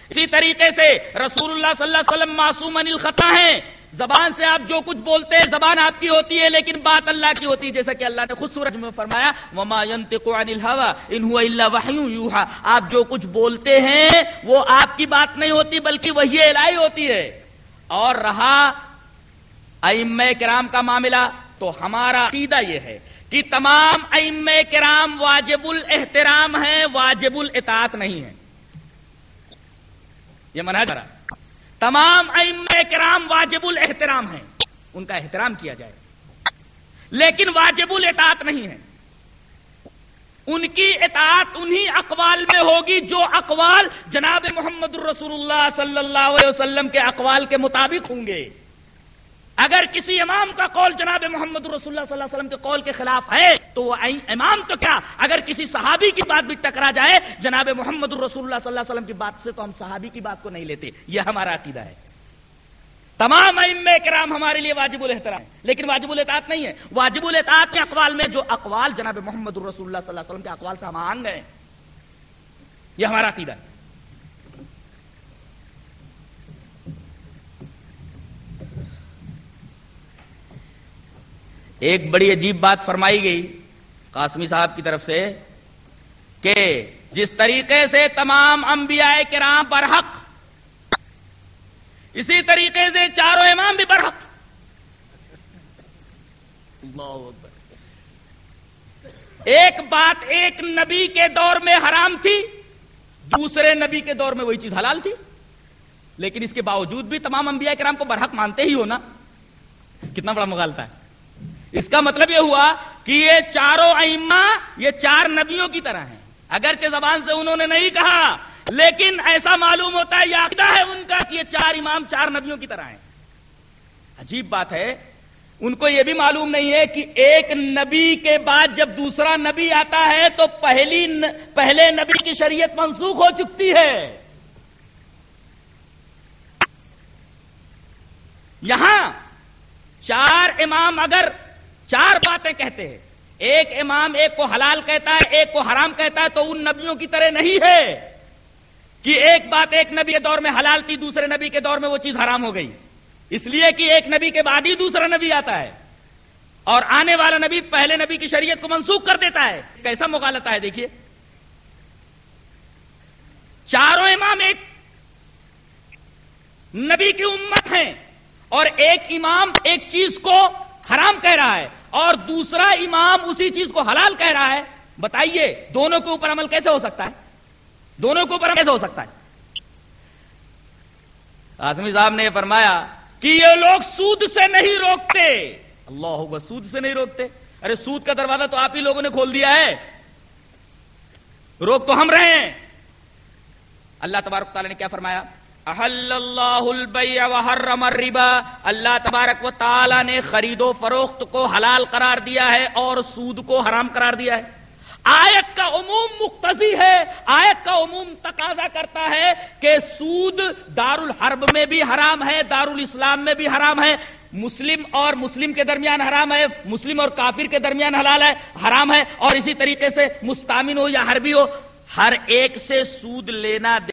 اسی طریقے سے رسول اللہ صلی اللہ علیہ وسلم معصوم انل خطا ہیں۔ زبان سے آپ جو کچھ بولتے ہیں، زبان آپ کی ہوتی ہے، لیکن بات اللہ کی ہوتی ہے۔ جیسا کہ اللہ نے خود سورج میں فرمایا، وما ينطق عن الهوى ان هو الا وحي يوحى۔ آپ جو کچھ بولتے ہیں، وہ آپ کی بات نہیں ہوتی، بلکہ وہی الہی ہوتی ہے۔ اور رہا ائمہ کرام کا معاملہ، تو ہمارا عقیدہ یہ ہے کہ تمام ائمہ کرام واجب الاحترام ہیں، واجب الاطاعت نہیں ہیں۔ یہ منہج رہا تمام ائمہ کرام واجب الاحترام ہیں، ان کا احترام کیا جائے۔ لیکن واجب الاطاعت نہیں ہے۔ ان کی اطاعت انہی اقوال میں ہوگی جو اقوال جناب محمد الرسول اللہ صلی اللہ علیہ وسلم کے اقوال کے مطابق ہوں گے۔ اگر کسی امام کا قول جناب محمد رسول اللہ صلی اللہ علیہ وسلم کے قول کے خلاف ہے، تو وہ امام تو کیا؟ اگر کسی صحابی کی بات بھی ٹکرا جائے، جناب محمد رسول اللہ صلی اللہ علیہ وسلم کی بات سے تو ہم صحابی کی بات کو نہیں لیتے، یہ ہمارا عقیدہ ہے۔ تمام ائمہ کرام ہمارے لیے واجب الاحترام لیکن واجب الاطاعت نہیں ہے۔ واجب الاطاعت کے اقوال میں جو اقوال جناب محمد رسول اللہ صلی اللہ علیہ وسلم کے اقوال سے ہم آنگ گئے یہ ہمارا عقیدہ ہے۔ ایک بڑی عجیب بات فرمائی گئی قاسمی صاحب کی طرف سے کہ جس طریقے سے تمام انبیاء کرام برحق اسی طریقے سے چاروں امام بھی برحق۔ ایک بات ایک نبی کے دور میں حرام تھی، دوسرے نبی کے دور میں وہی چیز حلال تھی۔ لیکن اس کے باوجود بھی تمام انبیاء کرام کو برحق مانتے ہی ہو نا۔ کتنا بڑا مغالتا ہے۔ اس کا مطلب یہ ہوا کہ یہ چاروں ائمہ، یہ چار نبیوں کی طرح ہیں۔ اگرچہ زبان سے انہوں نے نہیں کہا لیکن ایسا معلوم ہوتا ہے، یہ عقیدہ ہے ان کا کہ یہ چار امام چار نبیوں کی طرح ہیں۔ عجیب بات ہے، ان کو یہ بھی معلوم نہیں ہے کہ ایک نبی کے بعد جب دوسرا نبی آتا ہے تو پہلی پہلے نبی کی شریعت منسوخ ہو چکتی ہے۔ یہاں چار امام اگر چار باتیں کہتے ہیں، ایک امام ایک کو حلال کہتا ہے، ایک کو حرام کہتا ہے، تو ان نبیوں کی طرح نہیں ہے۔ کہ ایک بات ایک نبی کے دور میں حلال تھی، دوسرے نبی کے دور میں وہ چیز حرام ہو گئی۔ اس لیے کہ ایک نبی کے بعد ہی دوسرا نبی آتا ہے۔ اور آنے والا نبی پہلے نبی کی شریعت کو منسوخ کر دیتا ہے۔ کیسا مغالتا ہے دیکھیے۔ چاروں امام ایک نبی کی امت ہیں اور ایک امام ایک چیز کو حرام کہہ رہا ہے اور دوسرا امام اسی چیز کو حلال کہہ رہا ہے۔ بتائیے، دونوں کے اوپر عمل کیسے ہو سکتا ہے؟ دونوں کے اوپر ہو سکتا ہے۔ آسمی صاحب نے فرمایا کہ یہ لوگ سود سے نہیں روکتے۔ اللہ ہوگا سود سے نہیں روکتے۔ ارے، سود کا دروازہ تو آپ ہی لوگوں نے کھول دیا ہے۔ روک تو ہم رہے ہیں۔ اللہ تبارک تعالیٰ نے کیا فرمایا؟ احل اللہ البیع وحرم الربا۔ اللہ تبارک و تعالی نے خرید و فروخت کو حلال قرار دیا ہے اور سود کو حرام قرار دیا ہے۔ آیت کا عموم مقتضی ہے، آیت کا عموم تقاضا کرتا ہے کہ سود دار الحرب میں بھی حرام ہے دار الاسلام میں بھی حرام ہے۔ مسلم اور مسلم کے درمیان حرام ہے، مسلم اور کافر کے درمیان حلال ہے، حرام ہے۔ اور اسی طریقے سے مستامن ہو یا حربی ہو ہر ایک سے سود لینا